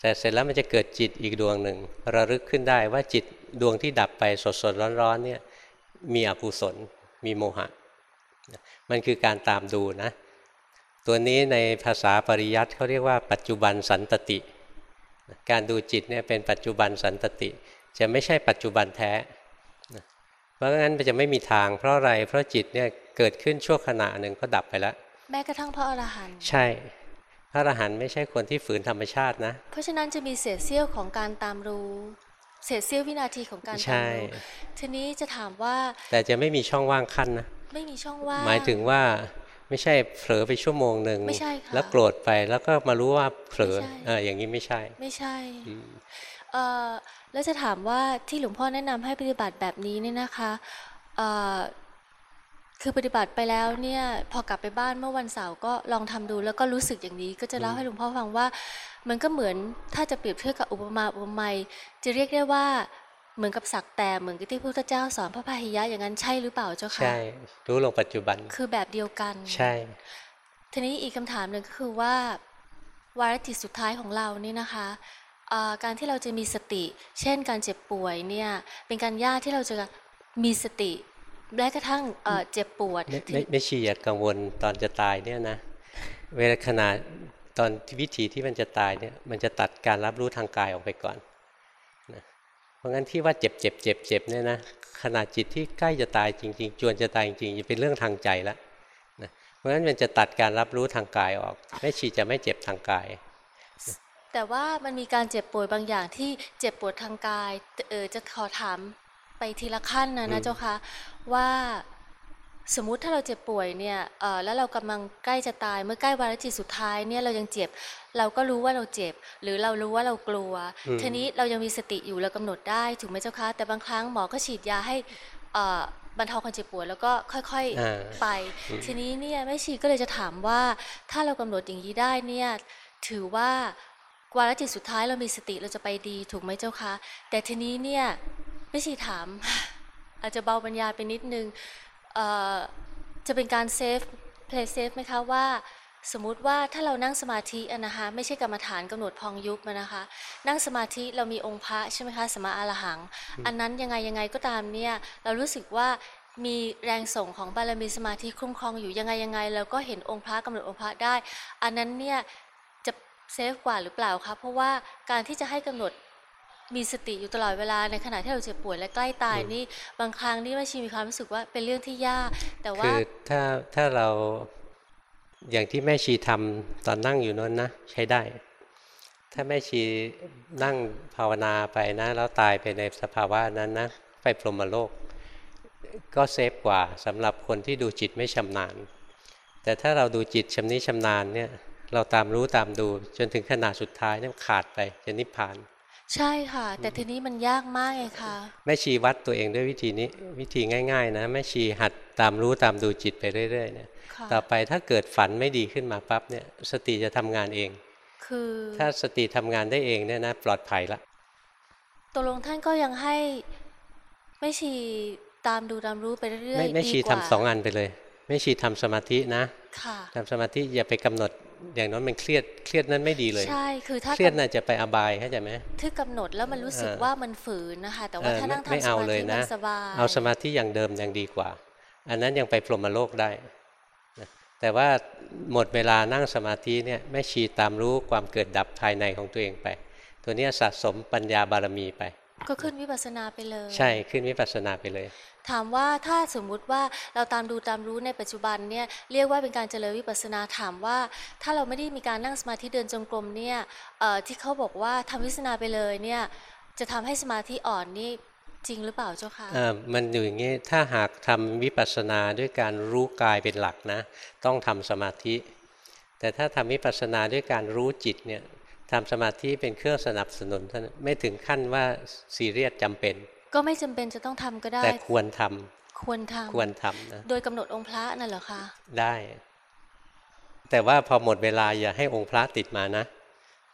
แต่เสร็จแล้วมันจะเกิดจิตอีกดวงหนึ่ง ระลึกขึ้นได้ว่าจิตดวงที่ดับไปสดสดๆร้อนๆเนี่ยมีอกุศลมีโมหะ มันคือการตามดูนะ ตัวนี้ในภาษาปริยัติเขาเรียกว่าปัจจุบันสันตติ การดูจิตเนี่ยเป็นปัจจุบันสันตติ จะไม่ใช่ปัจจุบันแท้ เพราะงั้นมันจะไม่มีทาง เพราะอะไร เพราะจิตเนี่ยเกิดขึ้นชั่วขณะหนึ่งก็ดับไปแล้ว แม้กระทั่งพระอรหันต์ ใช่ พระอรหันต์ไม่ใช่คนที่ฝืนธรรมชาตินะ เพราะฉะนั้นจะมีเศษเสี้ยวของการตามรู้เศษเสี้ยววินาทีของการใช่ตามรู้ทีนี้จะถามว่า แต่จะไม่มีช่องว่างขั้นนะ ไม่มีช่องว่างหมายถึงว่าไม่ใช่เผลอไปชั่วโมงหนึ่งไม่ใช่ค่ะแล้วโกรธไปแล้วก็มารู้ว่าเผลอไม่ใช่เอออย่างนี้ไม่ใช่ ไม่ใช่อืมเอ่อแล้วจะถามว่าที่หลวงพ่อแนะนำให้ปฏิบัติแบบนี้เนี่ยนะคะเอ่อคือปฏิบัติไปแล้วเนี่ยพอกลับไปบ้านเมื่อวันเสาร์ก็ลองทำดูแล้วก็รู้สึกอย่างนี้ ก็จะเล่าให้หลวงพ่อฟังว่า มันก็เหมือนถ้าจะเปรียบเทียบกับอุปมาอุปไมยจะเรียกได้ว่า เหมือนกับสักแต่เหมือนกับที่พระพุทธเจ้าสอนพระพาหิยะอย่างนั้นใช่หรือเปล่าเจ้าคะใช่ รู้ลงปัจจุบันคือแบบเดียวกัน ใช่ ทีนี้อีกคำถามหนึ่งก็คือว่าวาระจิตสุดท้ายของเรานี่นะคะเอ่อการที่เราจะมีสติ เช่น การเจ็บป่วยเนี่ยเป็นการยากที่เราจะมีสติแม้กระทั่งเอ่อเจ็บปวดไม่ไม่ไม่ชีอย่ากังวลตอนจะตายเนี่ยนะเวลาขณะตอนที่วิถีที่มันจะตายเนี่ยมันจะตัดการรับรู้ทางกายออกไปก่อนนะเพ ราะงั้นที่ว่าเจ็บเจ็บเจ็บเจ็บเนี่ยนะขณะจิตที่ใกล้จะตายจริง ๆ จวนจะตายจริงๆจะเป็นเรื่องทางใจแล้วนะเพราะฉะนั้นมันจะตัดการรับรู้ทางกายออกแม่ชีจะไม่เจ็บทางกาย แต่ว่ามันมีการเจ็บป่วยบางอย่างที่เจ็บปวดทางกายเออจะขอถามไปทีละขั้นนะอืนะมเจ้าคะว่า สมมุติถ้าเราเจ็บป่วยเนี่ยเออแล้วเรากำลังใกล้จะตายเมื่อใกล้วาระจิตสุดท้ายเนี่ยเรายังเจ็บ เราก็รู้ว่าเราเจ็บ หรือเรารู้ว่าเรากลัวอืมทีนี้เรายังมีสติอยู่เรากำหนดได้ถูกไหมเจ้าคะแต่บางครั้งหมอก็ฉีดยาให้เอ่อบรรเทาความเจ็บปวดแล้วก็ค่อยอ่าๆไป ทีนี้เนี่ยแม่ชีก็เลยจะถามว่าถ้าเรากำหนดอย่างนี้ได้เนี่ยถือว่าวาระจิตสุดท้ายเรามีสติเราจะไปดีถูกไหมเจ้าคะแต่ทีนี้เนี่ยแม่ชีถามอาจจะเบาปัญญาไปนิดนึงเอ่อ จะเป็นการ safe play safe ไหมคะว่าสมมุติว่าถ้าเรานั่งสมาธิอะนะคะไม่ใช่กรรมฐานกำหนดพองยุบอะนะคะ นั่งสมาธิเรามีองค์พระใช่ไหมคะสมมาอรหัง อันนั้นยังไงยังไงก็ตามเนี่ยเรารู้สึกว่ามีแรงส่งของบารมีสมาธิคุ้มครองอยู่ยังไงยังไงเราก็เห็นองค์พระกำหนดองค์พระได้ อันนั้นเนี่ยจะเซฟกว่าหรือเปล่าคะเพราะว่าการที่จะให้กำหนด มีสติอยู่ตลอดเวลาในขณะที่เราเจ็บป่วยและใกล้ตายนี่บางครั้งนี่แม่ชีมีความรู้สึกว่าเป็นเรื่องที่ยาก แต่ว่าคือถ้าถ้าเราอย่างที่แม่ชีทำตอนนั่งอยู่นั้นนะใช้ได้ ถ้าแม่ชีนั่งภาวนาไปนะ แล้วตายไปในสภาวะนั้นนะไปพรหมโลก ก็เซฟกว่าสำหรับคนที่ดูจิตไม่ชำนาญ แต่ถ้าเราดูจิตชำนิชำนาญเนี่ยเราตามรู้ตามดูจนถึงขนาดสุดท้ายเนี่ยขาดไปจะนิพพาน ใช่ค่ะ แต่ทีนี้มันยากมากไงคะแม่ชีวัดตัวเองด้วยวิธีนี้วิธีง่าย ๆ นะแม่ชีหัดตามรู้ตามดูจิตไปเรื่อยๆเนี่ยค่ะต่อไปถ้าเกิดฝันไม่ดีขึ้นมาปั๊บเนี่ยสติจะทำงานเอง คือถ้าสติทำงานได้เองเนี่ยนะปลอดภัยละตกลงท่านก็ยังให้ไม่ชีตามดูตามรู้ไปเรื่อยไม่ๆไม่ชีดีกว่าทำสองอันไปเลย ไม่ชีทำสมาธินะค่ะทำสมาธิอย่าไปกำหนด อย่างนั้นมันเครียดเครียดนั้นไม่ดีเลย ใช่คือถ้าเครียดกำน่าจะไปอบายเข้าใจไหมที่กำหนดแล้วมันรู้สึกเออว่ามันฝืนนะคะแต่ว่าเออถ้านั่งไม่ทำสเอามาเลยธินะมันสบายเอาสมาธิอย่างเดิมยังดีกว่า อันนั้นยังไปพรหมโลกได้นะแต่ว่าหมดเวลานั่งสมาธิเนี่ยแม่ชีตามรู้ความเกิดดับภายในของตัวเองไป ตัวเนี้ยสะสมปัญญาบารมีไป ก็ขึ้นวิปัสสนาไปเลย ใช่ขึ้นวิปัสสนาไปเลย ถามว่าถ้าสมมุติว่าเราตามดูตามรู้ในปัจจุบันเนี่ยเรียกว่าเป็นการเจริญวิปัสสนาถามว่า ถ้าเราไม่ได้มีการนั่งสมาธิเดินจงกรมเนี่ยที่เขาบอกว่าทำวิปัสสนาไปเลยเนี่ยจะทำให้สมาธิอ่อนนี่จริงหรือเปล่าเจ้าคะอ่ามันอยู่อย่างนี้ถ้าหากทำวิปัสสนาด้วยการรู้กายเป็นหลักนะ ต้องทำสมาธิ แต่ถ้าทำวิปัสสนาด้วยการรู้จิตเนี่ยทำสมาธิเป็นเครื่องสนับสนุนท่านั้นไม่ถึงขั้นว่าซีเรียสจำเป็น ก็ไม่จำเป็นจะต้องทำก็ได้ แต่ควรทำควรทำควรทำนะโดยกำหนดองค์พระนั่นเหรอคะได้ แต่ว่าพอหมดเวลาอย่าให้องค์พระติดมานะ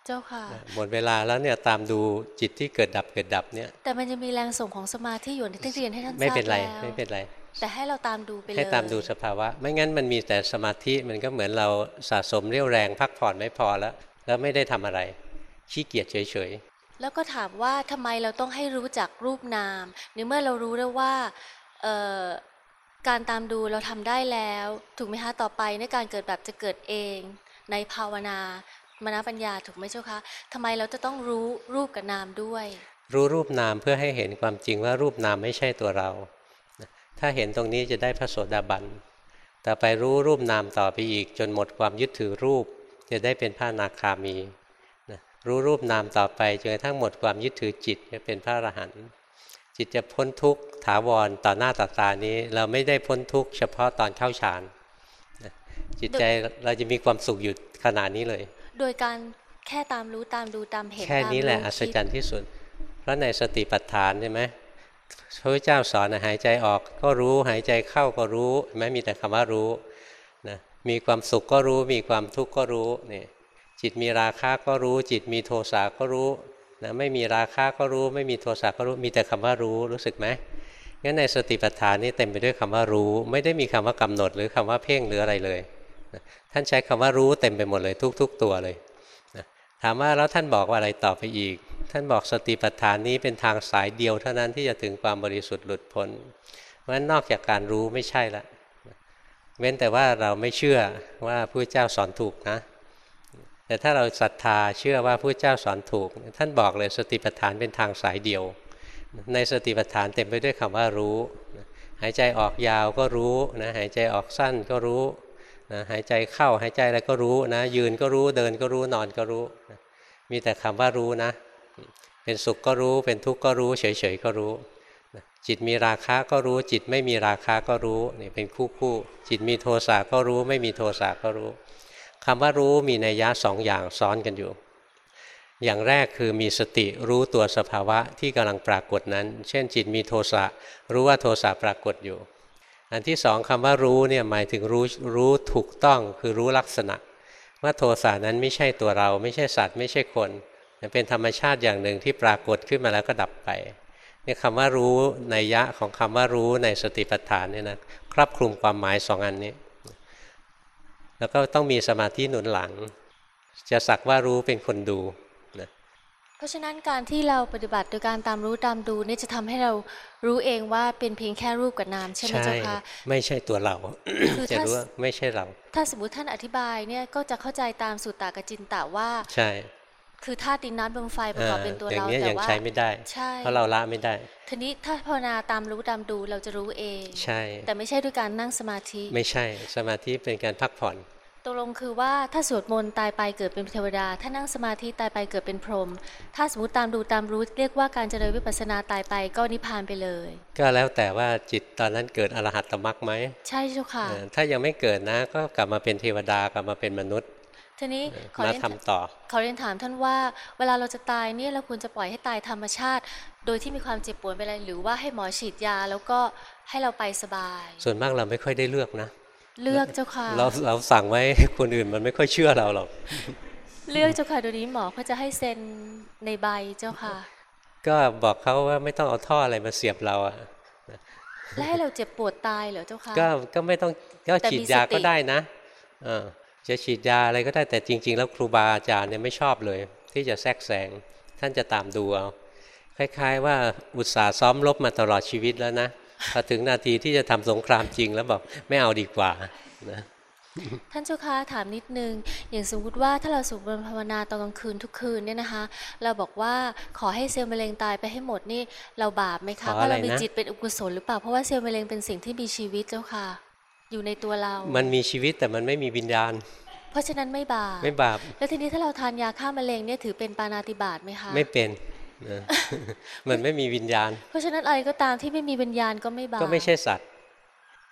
เจ้าค่ะ หมดเวลาแล้วเนี่ยตามดูจิตที่เกิดดับเกิดดับเนี่ยแต่มันจะมีแรงส่งของสมาธิอยู่ที่เรียนให้ท่านทราบไม่เป็นไรแล้วไม่เป็นไรแต่ให้เราตามดูไปเลยให้ตามดูสภาวะ ไม่งั้นมันมีแต่สมาธิมันก็เหมือนเราสะสมเรี่ยวแรงพักผ่อนไม่พอแล้ว แล้วไม่ได้ทำอะไรขี้เกียจเฉย แล้วก็ถามว่าทำไมเราต้องให้รู้จักรูปนามในเมื่อเรารู้แล้วว่าการตามดูเราทำได้แล้ว ถูกไหมคะต่อไปในการเกิดแบบจะเกิดเอง ในภาวนามนปัญญาถูกไหมเจ้าคะทำไมเราจะต้องรู้รูปกับนามด้วย รู้รูปนามเพื่อให้เห็นความจริงว่ารูปนามไม่ใช่ตัวเรา ถ้าเห็นตรงนี้จะได้พระโสดาบันต่อไปรู้รูปนามต่อไปอีก จนหมดความยึดถือรูป จะได้เป็นพระนาคามี รู้รูปนามต่อไปจนกระทั่งหมดความยึดถือจิตจะเป็นพระอรหันต์จิตจะพ้นทุกข์ถาวรต่อหน้าต่อตานี้ เราไม่ได้พ้นทุกข์เฉพาะตอนเข้าฌานนะจิตใจเราจะมีความสุขอยู่ขนาดนี้เลย โดยการแค่ตามรู้ตามดูตามเห็นแค่นี้แหละตามรู้อัศจรรย์ที่สุด เพราะในสติปัฏฐานใช่ไหมพระพุทธเจ้าสอนนะหายใจออกก็รู้หายใจเข้าก็รู้เห็นไหมมีแต่คำว่ารู้นะมีความสุขก็รู้มีความทุกข์ก็รู้นี่ จิตมีราคะก็รู้ จิตมีโทสะก็รู้นะไม่มีราคะก็รู้ ไม่มีโทสะก็รู้มีแต่คำว่ารู้รู้สึกไหมงั้นในสติปัฏฐานนี่เต็มไปด้วยคำว่ารู้ ไม่ได้มีคำว่ากำหนด หรือคำว่าเพ่งหรืออะไรเลยนะท่านใช้คำว่ารู้เต็มไปหมดเลยทุก ๆ ตัวเลยนะถามว่าแล้วท่านบอกว่าอะไรต่อไปอีก ท่านบอกสติปัฏฐานนี้เป็นทางสายเดียวเท่านั้นที่จะถึงความบริสุทธิ์หลุดพ้นเพราะฉะนั้นนอกจากการรู้ไม่ใช่ละเว้นแต่ว่าเราไม่เชื่อว่าพระเจ้าสอนถูกนะ แต่ถ้าเราศรัทธาเชื่อว่าพระเจ้าสอนถูก ท่านบอกเลยสติปัฏฐานเป็นทางสายเดียว ในสติปัฏฐานเต็มไปด้วยคำว่ารู้ หายใจออกยาวก็รู้นะหายใจออกสั้นก็รู้นะหายใจเข้าหายใจอะไรก็รู้นะยืนก็รู้เดินก็รู้นอนก็รู้นะมีแต่คำว่ารู้นะ เป็นสุขก็รู้เป็นทุกข์ก็รู้ เฉยๆก็รู้นะจิตมีราคะก็รู้ จิตไม่มีราคะก็รู้นี่เป็นคู่คู่จิตมีโทสะก็รู้ ไม่มีโทสะก็รู้ คำว่ารู้มีนัยยะสองอย่างซ้อนกันอยู่ อย่างแรกคือมีสติรู้ตัวสภาวะที่กำลังปรากฏนั้น เช่นจิตมีโทสะรู้ว่าโทสะปรากฏอยู่ อันที่สองคำว่ารู้เนี่ยหมายถึงรู้รู้ถูกต้องคือรู้ลักษณะ ว่าโทสะนั้นไม่ใช่ตัวเรา ไม่ใช่สัตว์ ไม่ใช่คนเป็นธรรมชาติอย่างหนึ่งที่ปรากฏขึ้นมาแล้วก็ดับไปนี่คำว่ารู้ในยยะของคำว่ารู้ในสติปัฏฐานเนี่ยนะครอบคลุมความหมายสองอันนี้ แล้วก็ต้องมีสมาธิหนุนหลัง จะสักว่ารู้เป็นคนดูนะเพราะฉะนั้นการที่เราปฏิบัติโดยการตามรู้ตามดูเนี่ยจะทำให้เรารู้เองว่าเป็นเพียงแค่รูปกับนามใช่ไหมเจ้าคะไม่ใช่ตัวเราคือจะถ้ารู้ว่าไม่ใช่เรา ถ้าสมมติท่านอธิบายเนี่ยก็จะเข้าใจตามสุตตากจินตะว่าใช่ คือธาตุดินน้ำลมไฟประกอบเป็นตัวอย่างเรานี้ยแต่ยังว่าใช้ไม่ได้ใช่เพราะเราละไม่ได้ ทีนี้ถ้าภาวนาตามรู้ตามดูเราจะรู้เอง ใช่ แต่ไม่ใช่ด้วยการนั่งสมาธิ ไม่ใช่ สมาธิเป็นการพักผ่อนตกลงคือว่าถ้าสวดมนต์ตายไปเกิดเป็นเทวดา ถ้านั่งสมาธิตายไปเกิดเป็นพรหมถ้าสมมติตามดูตามรู้เรียกว่าการเจริญวิปัสสนาตายไปก็นิพพานไปเลย ก็แล้วแต่ว่าจิตตอนนั้นเกิดอรหัตตมรรคไหมใช่เจ้าค่ะเออถ้ายังไม่เกิดนะก็กลับมาเป็นเทวดากลับมาเป็นมนุษย์ ทีนี้ขอมาเรียนทำต่อขอเรียนถามท่านว่า เวลาเราจะตายเนี่ยเราควรจะปล่อยให้ตายธรรมชาติ โดยที่มีความเจ็บปวดไปเลยหรือว่าให้หมอฉีดยาแล้วก็ให้เราไปสบาย ส่วนมากเราไม่ค่อยได้เลือกนะ เลือกเจ้าค่ะเราเราสั่งไว้คนอื่นมันไม่ค่อยเชื่อเราหรอกเลือกเจ้าค่ะเดี๋ยวนี้หมอเขาจะให้เซ็นในใบเจ้าค่ะ ก็บอกเขาว่าไม่ต้องเอาท่ออะไรมาเสียบเราอะและให้เราเจ็บปวดตายเหรอเจ้าค่ะก็ก็ไม่ต้องก็แต่ฉีดมียาสติก็ได้นะเออ จะฉีดยาอะไรก็ได้แต่จริง ๆ แล้วครูบาอาจารย์เนี่ยไม่ชอบเลย ที่จะแทรกแซงท่านจะตามดูเอาคล้าย ๆ ว่าอุตส่าห์ซ้อมรบมาตลอดชีวิตแล้วนะพอถึงนาทีที่จะทำสงครามจริงแล้วบอกไม่เอาดีกว่านะท่านเจ้าค่ะถามนิดนึง อย่างสมมติว่าถ้าเราสวดมนต์ภาวนาตอนกลางคืนทุกคืนเนี่ยนะคะ เราบอกว่าขอให้เซลล์มะเร็งตายไปให้หมดนี่เราบาปไหมขคะอเพราะเราอะไรมีนะจิตเป็นอกุศลหรือเปล่าเพราะว่าเซลล์มะเร็งเป็นสิ่งที่มีชีวิตเจ้าค่ะ อยู่ในตัวเรา มันมีชีวิตแต่มันไม่มีวิญญาณ เพราะฉะนั้นไม่บาป ไม่บาป แล้วทีนี้ถ้าเราทานยาฆ่ามะเร็งเนี่ยถือเป็นปานาติบาตไหมคะ ไม่เป็นนะมันไม่มีวิญญาณ เพราะฉะนั้นอะไรก็ตามที่ไม่มีวิญญาณก็ไม่บาป ก็ไม่ใช่สัตว์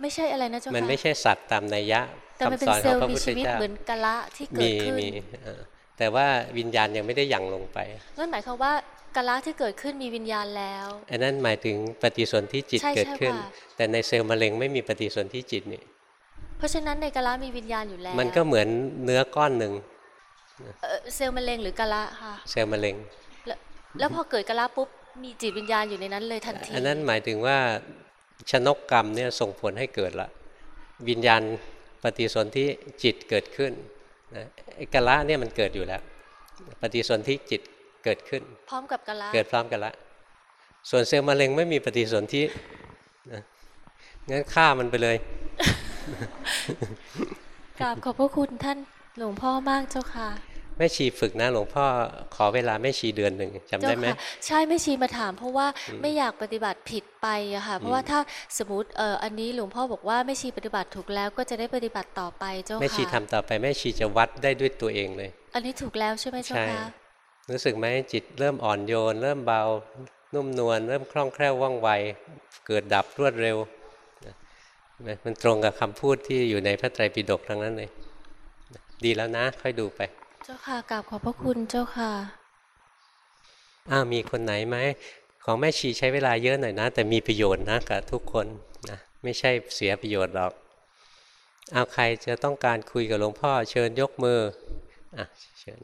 ไม่ใช่อะไรนะเจ้าค่ะ มันไม่ใช่สัตว์ตามนัยยะแต่มันคำเป็นสอนเซขลองล์พระมีพุทธชีวิตเจ้าเหมือนกะละที่เกิมีดขึ้น มีเออแต่ว่าวิญญาณยังไม่ได้หยั่งลงไป นั่นหมายความว่า กะละที่เกิดขึ้นมีวิญญาณแล้วอันนั้นหมายถึงปฏิสนธิจิตใช่เกิดใช่ขึ้นค่ะแต่ในเซลล์มะเร็งไม่มีปฏิสนธิจิตนี่เพราะฉะนั้นในกะละมีวิญญาณอยู่แล้ว มันก็เหมือนเนื้อก้อนหนึ่งเอ่อเซลล์มะเร็งหรือกะละค่ะเซลล์มะเร็งแล้วแล้วพอเกิดกะละปุ๊บมีจิตวิญญาณอยู่ในนั้นเลยทันทีอันนั้นหมายถึงว่าชนกกรรมเนี่ยส่งผลให้เกิดละ วิญญาณปฏิสนธิจิตเกิดขึ้นนะไอ้กะละเนี่ยมันเกิดอยู่แล้ว ปฏิสนธิจิต เกิดขึ้น พร้อมกับกะละเกิดพร้อมกันละ ส่วนเซลล์มะเร็งไม่มีปฏิสนธินะงั้นฆ่ามันไปเลยกราบขอบพระคุณท่านหลวงพ่อมากเจ้าค่ะแม่ชีฝึกนะหลวงพ่อขอเวลาแม่ชีเดือนหนึ่งจำเจ้าได้ไหมค่ะใช่ไม่ชีมาถาม เพราะว่าไม่อยากปฏิบัติผิดไปอะค่ะเพราะว่าถ้าสมมติเอ่ออันนี้หลวงพ่อบอกว่าไม่ชีปฏิบัติถูกแล้วก็จะได้ปฏิบัติต่อไปเจ้าค่ะแม่ชีทำต่อไปแม่ชีจะวัดได้ด้วยตัวเองเลย อันนี้ถูกแล้วใช่ไหมเจ้าใช่คะ รู้สึกไหมจิตเริ่มอ่อนโยน เริ่มเบา นุ่มนวลเริ่มคล่องแคล่วว่องไว เกิดดับรวดเร็วนะเห็นไหมมันตรงกับคำพูดที่อยู่ในพระไตรปิฎกทั้งนั้นเลย ดีแล้วนะ ค่อยดูไป เจ้าค่ะกราบขอบพระคุณเจ้าค่ะอ้าวมีคนไหนไหมของแม่ชีใช้เวลาเยอะหน่อยนะ แต่มีประโยชน์นะกับทุกคนนะไม่ใช่เสียประโยชน์หรอกเอาใครจะต้องการคุยกับหลวงพ่อ เชิญยกมืออะเชิญ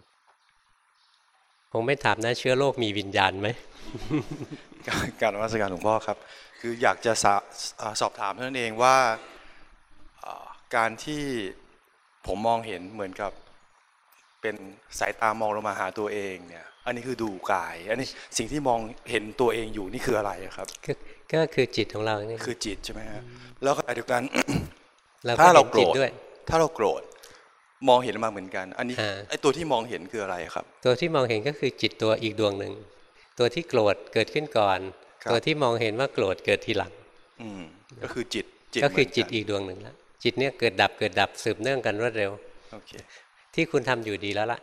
ผมไม่ถามนะเชื้อโรคมีวิญญาณไหมการการนมัสการหลวงพ่อครับ คืออยากจะสะอ่าสอบถามเท่านั้นเองว่าอ่าการที่ผมมองเห็นเหมือนกับเป็นสายตามองลงมาหาตัวเองเนี่ย อันนี้คือดูกาย อันนี้สิ่งที่มองเห็นตัวเองอยู่นี่คืออะไรอะครับก็ก็คือจิตของเรานี่คือจิตใช่ไหมฮะแล้วก็เดียวกันเราก็ถ้าเราเห็นโกรจิตธด้วยถ้าเราโกรธ มองเห็นมาเหมือนกัน อันนี้อ่าไอตัวที่มองเห็นคืออะไรครับ ตัวที่มองเห็นก็คือจิตตัวอีกดวงหนึ่ง ตัวที่โกรธเกิดขึ้นก่อนครับตัวที่มองเห็นว่าโกรธเกิดทีหลังอืมก็คือจิตจิตก็คือเหมืนนจิตอีกดวงหนึ่งแล้วจิตเนี่ยเกิดดับเกิดดับสืบเนื่องกันรวดเร็วโอเคที่คุณทำอยู่ดีแล้วล่ะ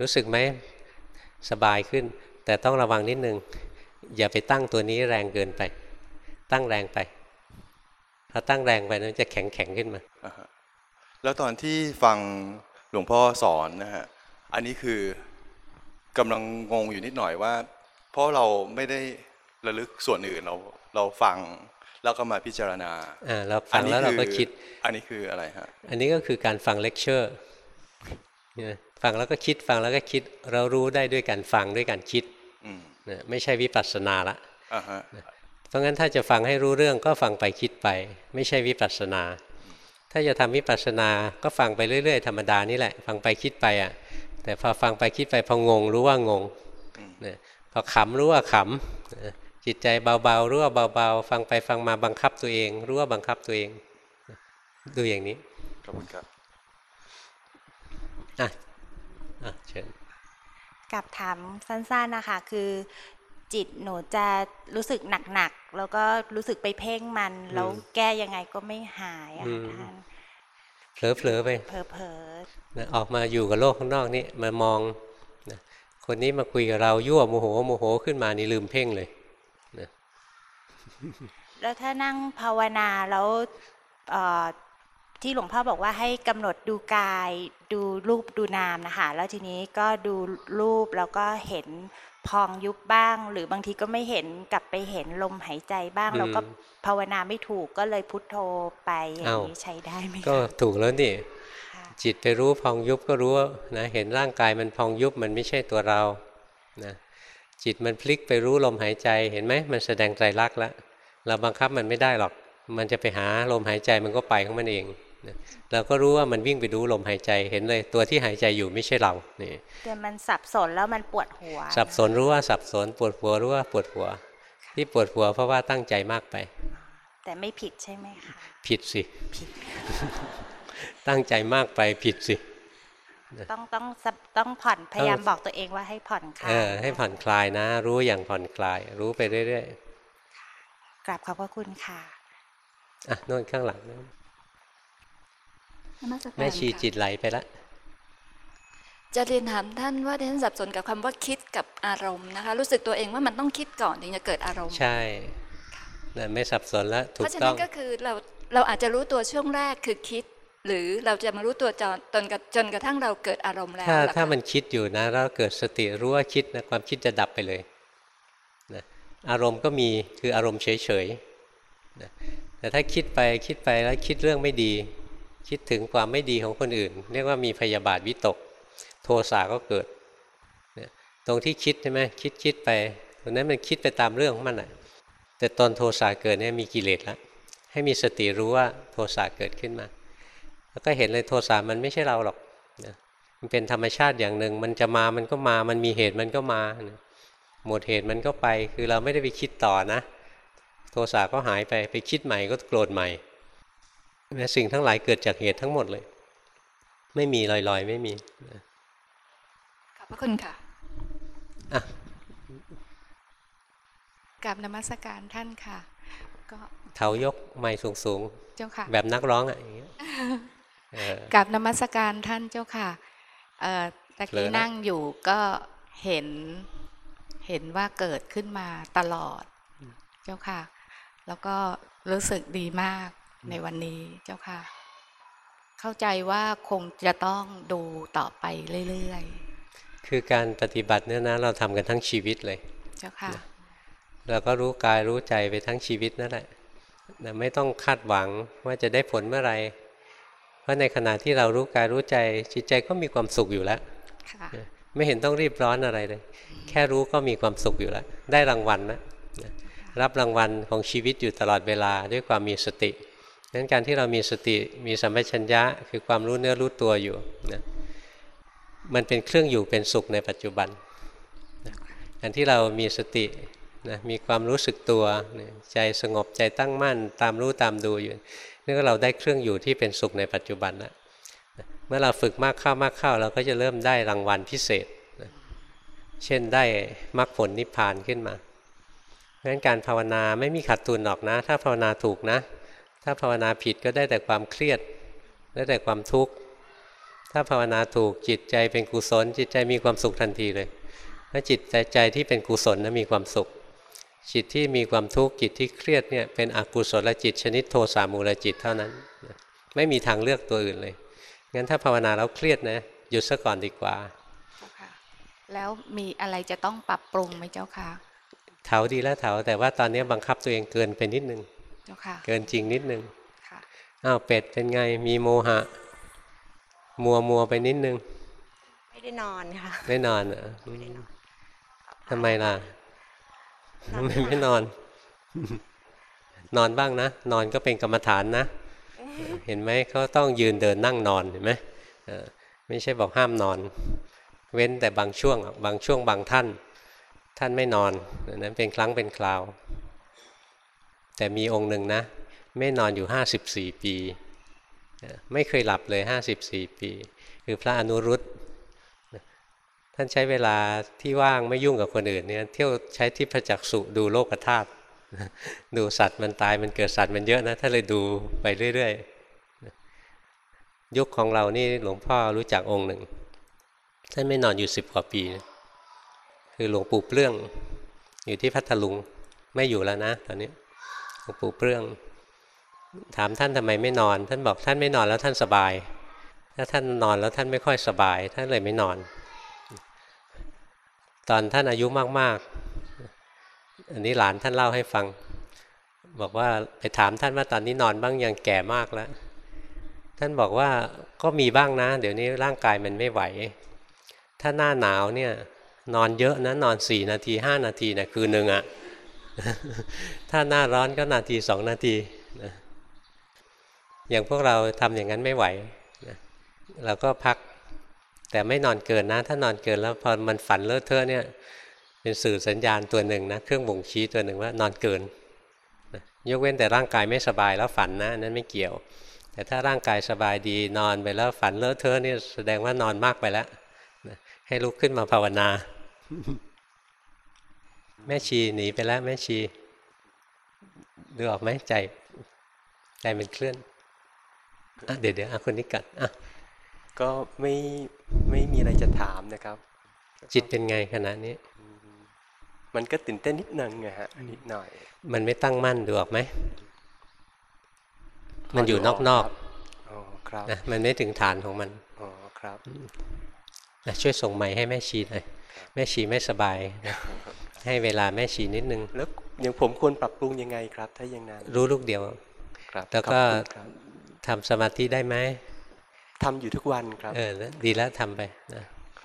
รู้สึกไหมสบายขึ้น แต่ต้องระวังนิดนึง อย่าไปตั้งตัวนี้แรงเกินไป ตั้งแรงไป ถ้าตั้งแรงไปนั้นจะแข็งแข็งขึ้นมาอ่าฮะ แล้วตอนที่ฟังหลวงพ่อสอนนะฮะอันนี้คือกำลังงงอยู่นิดหน่อยว่า เพราะเราไม่ได้ระลึกส่วนอื่นเราเราฟังแล้วก็มาพิจารณาอ่าเราฟังแล้วเราก็คิด อันนี้คืออะไรฮะอันนี้ก็คือการฟังเลคเชอร์เนี่ยฟังแล้วก็คิดฟังแล้วก็คิดเรารู้ได้ด้วยการฟังด้วยการคิดอืมนะไม่ใช่วิปัสสนาละอ่าฮะเพราะงั้นถ้าจะฟังให้รู้เรื่องก็ฟังไปคิดไป ไม่ใช่วิปัสสนา ถ้าจะทำวิปัสสนาก็ฟังไปเรื่อย ๆ ธรรมดานี่แหละ ฟังไปคิดไปอะ แต่พอฟังไปคิดไปพองงรู้ว่างงนะพอขำรู้ว่าขำนะจิตใจเบาๆรู้ว่าเบาๆ ฟังไปฟังมาบังคับตัวเอง รู้ว่าบังคับตัวเองนะดูอย่างนี้ขอบคุณครับอะอะเชิญกับถามสั้นๆนะคะคือ จิตหนูจะรู้สึกหนักๆแล้วก็รู้สึกไปเพ่งมัน แล้วแก้ยังไงก็ไม่หายอะค่ะอืมท่านเผลอๆไปเผลอนะออกมาอยู่กับโลกข้างนอกนี่มามองนะคนนี้มาคุยกับเรายั่วโมโหโมโหขึ้นมานี่ลืมเพ่งเลยๆแล้วถ้านั่งภาวนาแล้วเอ่อที่หลวงพ่อบอกว่าให้กำหนดดูกาย ดูรูปดูนามนะคะแล้วทีนี้ก็ดูรูปแล้วก็เห็น พองยุบบ้าง หรือบางทีก็ไม่เห็นกลับไปเห็นลมหายใจบ้างอืมแล้วก็ภาวนาไม่ถูกก็เลยพุทโธไปอย่างเอ้านี้ใช้ได้ไหมก็คะถูกแล้วนี่ค่ะจิตไปรู้พองยุบก็รู้ว่านะเห็นร่างกายมันพองยุบมันไม่ใช่ตัวเรานะจิตมันพลิกไปรู้ลมหายใจเห็นไหมมันแสดงไตรลักษณ์แล้วเราบังคับมันไม่ได้หรอก มันจะไปหาลมหายใจมันก็ไปของมันเองนะ เราก็รู้ว่ามันวิ่งไปดูลมหายใจเห็นเลยตัวที่หายใจอยู่ไม่ใช่เรานี่แต่มันสับสนแล้วมันปวดหัว สับสนรู้ว่าสับสนปวดหัวรู้ว่าปวดหัว ที่ปวดหัวเพราะว่าตั้งใจมากไป แต่ไม่ผิดใช่ไหมคะผิดสิผิดตั้งใจมากไปผิดสิ ต้องต้องสับต้องผ่อนพยายามต้องบอกตัวเองว่าให้ผ่อนคลายเออให้ผ่อนคลายนะ รู้อย่างผ่อนคลาย รู้ไปเรื่อยกราบขอบพระคุณค่ะๆอะโน่นข้างหลังนู้นนมัสการ แม่ชีค่ะจิตไหลไปละจะเรียนถามท่านว่าดิฉันสับสนกับคำว่าคิดกับอารมณ์นะคะ รู้สึกตัวเองว่ามันต้องคิดก่อนถึงจะเกิดอารมณ์ ใช่นะไม่สับสนแล้วถูเพกราะฉะต้นั้องนก็คือเราเราอาจจะรู้ตัวช่วงแรกคือคิด หรือเราจะมารู้ตัวจนจนกระจนกระทั่งเราเกิดอารมณ์แล้วถ้าเหรอคะถ้ามันคิดอยู่นะแล้วเกิดสติรู้ว่าคิดนะความคิดจะดับไปเลยนะอารมณ์ก็มีคืออารมณ์เฉยๆนะแต่ถ้าคิดไปคิดไปแล้วคิดเรื่องไม่ดี คิดถึงความไม่ดีของคนอื่น เรียกว่ามีพยาบาทวิตก โทสะก็เกิดเนี่ยตรงที่คิดใช่ไหมคิดคิดไปตรงนั้นมันคิดไปตามเรื่องของมันแหละแต่ตอนโทสะเกิดเนี่ยมีกิเลสแล้วให้มีสติรู้ว่าโทสะเกิดขึ้นมา แล้วก็เห็นเลยโทสะมันไม่ใช่เราหรอกนะมันเป็นธรรมชาติอย่างหนึ่ง มันจะมามันก็มามันมีเหตุมันก็มานะหมดเหตุมันก็ไปคือเราไม่ได้ไปคิดต่อนะ โทสะก็หายไปไปคิดใหม่ก็โกรธใหม่ นะสิ่งทั้งหลายเกิดจากเหตุทั้งหมดเลย ไม่มีลอยๆ ไม่มีนะขอบพระคุณค่ะอะกับนมัสการท่านค่ะ ก็เท้ายกไม้สูงเจ้าค่ะๆแบบนักร้องอะอย่างเงี้ยเออกับนมัสการท่านเจ้าค่ะเอ่อตะเผลอกี้ละนั่งอยู่ก็เห็นเห็นว่าเกิดขึ้นมาตลอดเจ้าค่ะ แล้วก็รู้สึกดีมาก ในวันนี้เจ้าค่ะ เข้าใจว่าคงจะต้องดูต่อไปเรื่อยคือการปฏิบัติเนี่ยนะเราทำกันทั้งชีวิตเลย เจ้าค่ะ เราก็รู้กายรู้ใจไปทั้งชีวิตนั่นแหละนะไม่ต้องคาดหวังว่าจะได้ผลเมื่อไหรเพราะในขณะที่เรารู้กายรู้ใจจิตใจก็มีความสุขอยู่แล้วค่ะไม่เห็นต้องรีบร้อนอะไรเลย แค่รู้ก็มีความสุขอยู่แล้ว ได้รางวัลนะนะรับรางวัลของชีวิตอยู่ตลอดเวลาด้วยความมีสติ งั้นการที่เรามีสติมีสัมปชัญญะ คือความรู้เนื้อรู้ตัวอยู่นะมันเป็นเครื่องอยู่เป็นสุขในปัจจุบันนะการที่เรามีสตินะมีความรู้สึกตัวใจสงบใจตั้งมั่น ตามรู้ตามดูอยู่นี่ก็เราได้เครื่องอยู่ที่เป็นสุขในปัจจุบันแล้วเมื่อเราฝึกมากเข้ามากเข้าเราก็จะเริ่มได้รางวัลพิเศษนะเช่นได้มรรคผลนิพพานขึ้นมาเพราะฉะนั้นการภาวนาไม่มีขาดทุนหรอกนะ ถ้าภาวนาถูกนะ ถ้าภาวนาผิดก็ได้แต่ความเครียด ได้แต่ความทุกข์ ถ้าภาวนาถูกจิตใจเป็นกุศล จิตใจมีความสุขทันทีเลยถ้าจิตใจใจที่เป็นกุศลนะมีความสุข จิตที่มีความทุกข์จิตที่เครียดเนี่ยเป็นอกุศลจิตชนิดโทสามูลจิตเท่านั้น ไม่มีทางเลือกตัวอื่นเลย งั้นถ้าภาวนาแล้วเครียดนะหยุดซะก่อนดีกว่าเจ้าค่ะแล้วมีอะไรจะต้องปรับปรุงไหมเจ้าค่ะเถาดีแล้วเถาแต่ว่าตอนนี้บังคับตัวเองเกินไปนิดนึง เจ้าค่ะ เกินจริงนิดนึงค่ะอ้าวเป็ดเป็นไงมีโมหะ มัวมัวไปนิดนึง ไม่ได้นอนค่ะ ไม่นอนเหรออืมทำไมล่ะทำไมไม่นอน นอนบ้างนะ นอนก็เป็นกรรมฐานนะ เห็นไหมเขาต้องยืนเดินนั่งนอนเห็นไหมเออไม่ใช่บอกห้ามนอน เว้นแต่บางช่วงอะบางช่วงบางท่าน ท่านไม่นอนอันนั้นเป็นครั้งเป็นคราว แต่มีองค์หนึ่งนะ ไม่นอนอยู่ห้าสิบสี่ปี ไม่เคยหลับเลยห้าสิบสี่ปี คือพระอนุรุตท่านใช้เวลาที่ว่างไม่ยุ่งกับคนอื่นเนี่ยเที่ยวใช้ทิพจักษุดูโลกธาตุดูสัตว์มันตายมันเกิดสัตว์มันเยอะนะท่านเลยดูไปเรื่อยๆ ยุคของเรานี่หลวงพ่อรู้จักองค์หนึ่งท่านไม่นอนอยู่สิบกว่าปี คือหลวงปู่เปลื้องอยู่ที่พัทลุงไม่อยู่แล้วนะตอนนี้ หลวงปู่เปลื้อง ถามท่านทำไมไม่นอน ท่านบอกท่านไม่นอนแล้วท่านสบาย ถ้าท่านนอนแล้วท่านไม่ค่อยสบาย ท่านเลยไม่นอน ตอนท่านอายุมากๆ อันนี้หลานท่านเล่าให้ฟัง บอกว่าไปถามท่านว่าตอนนี้นอนบ้างยังแก่มากแล้ว ท่านบอกว่าก็มีบ้างนะ เดี๋ยวนี้ร่างกายมันไม่ไหว ถ้าหน้าหนาวเนี่ยนอนเยอะนะนอนสี่นาทีห้านาทีนะคืนหนึ่งอะ ถ้าหน้าร้อนก็นาทีสองนาทีนะอย่างพวกเราทำอย่างนั้นไม่ไหวนะเราก็พัก แต่ไม่นอนเกินนะ ถ้านอนเกินแล้วพอมันฝันเลอะเทอะเนี่ย เป็นสื่อสัญญาณตัวหนึ่งนะเครื่องบ่งชี้ตัวหนึ่งว่านอนเกินนะยกเว้นแต่ร่างกายไม่สบายแล้วฝันนะนั้นไม่เกี่ยว แต่ถ้าร่างกายสบายดีนอนไปแล้วฝันเลอะเทอะนี่แสดงว่านอนมากไปแล้วนะให้ลุกขึ้นมาภาวนา แม่ชีหนีไปแล้วแม่ชีดูออกไหมใจ ใจมันเคลื่อนอะเดี๋ยวเดี๋ยวอะคนนี้กันอะก็ไม่ไม่มีอะไรจะถามนะครับ จิตเป็นไงขณะนี้ มันก็ตื่นเต้นนิดนึงอะฮะนิดหน่อย มันไม่ตั้งมั่นดูออกไหมมันอยู่นอกๆครับอ๋อครับนะมันไม่ถึงฐานของมันอ๋อครับ นะช่วยส่งไม้ให้แม่ชีหน่อยแม่ชีไม่สบายนะให้เวลาแม่ชีนิดนึง แล้วอย่างผมควรปรับปรุงยังไงครับ ถ้าอย่างนั้น รู้ลูกเดียวครับแล้วก็ขอบคุณครับทำสมาธิได้ไหมทำอยู่ทุกวันครับ เออนะดีแล้วทำไปนะ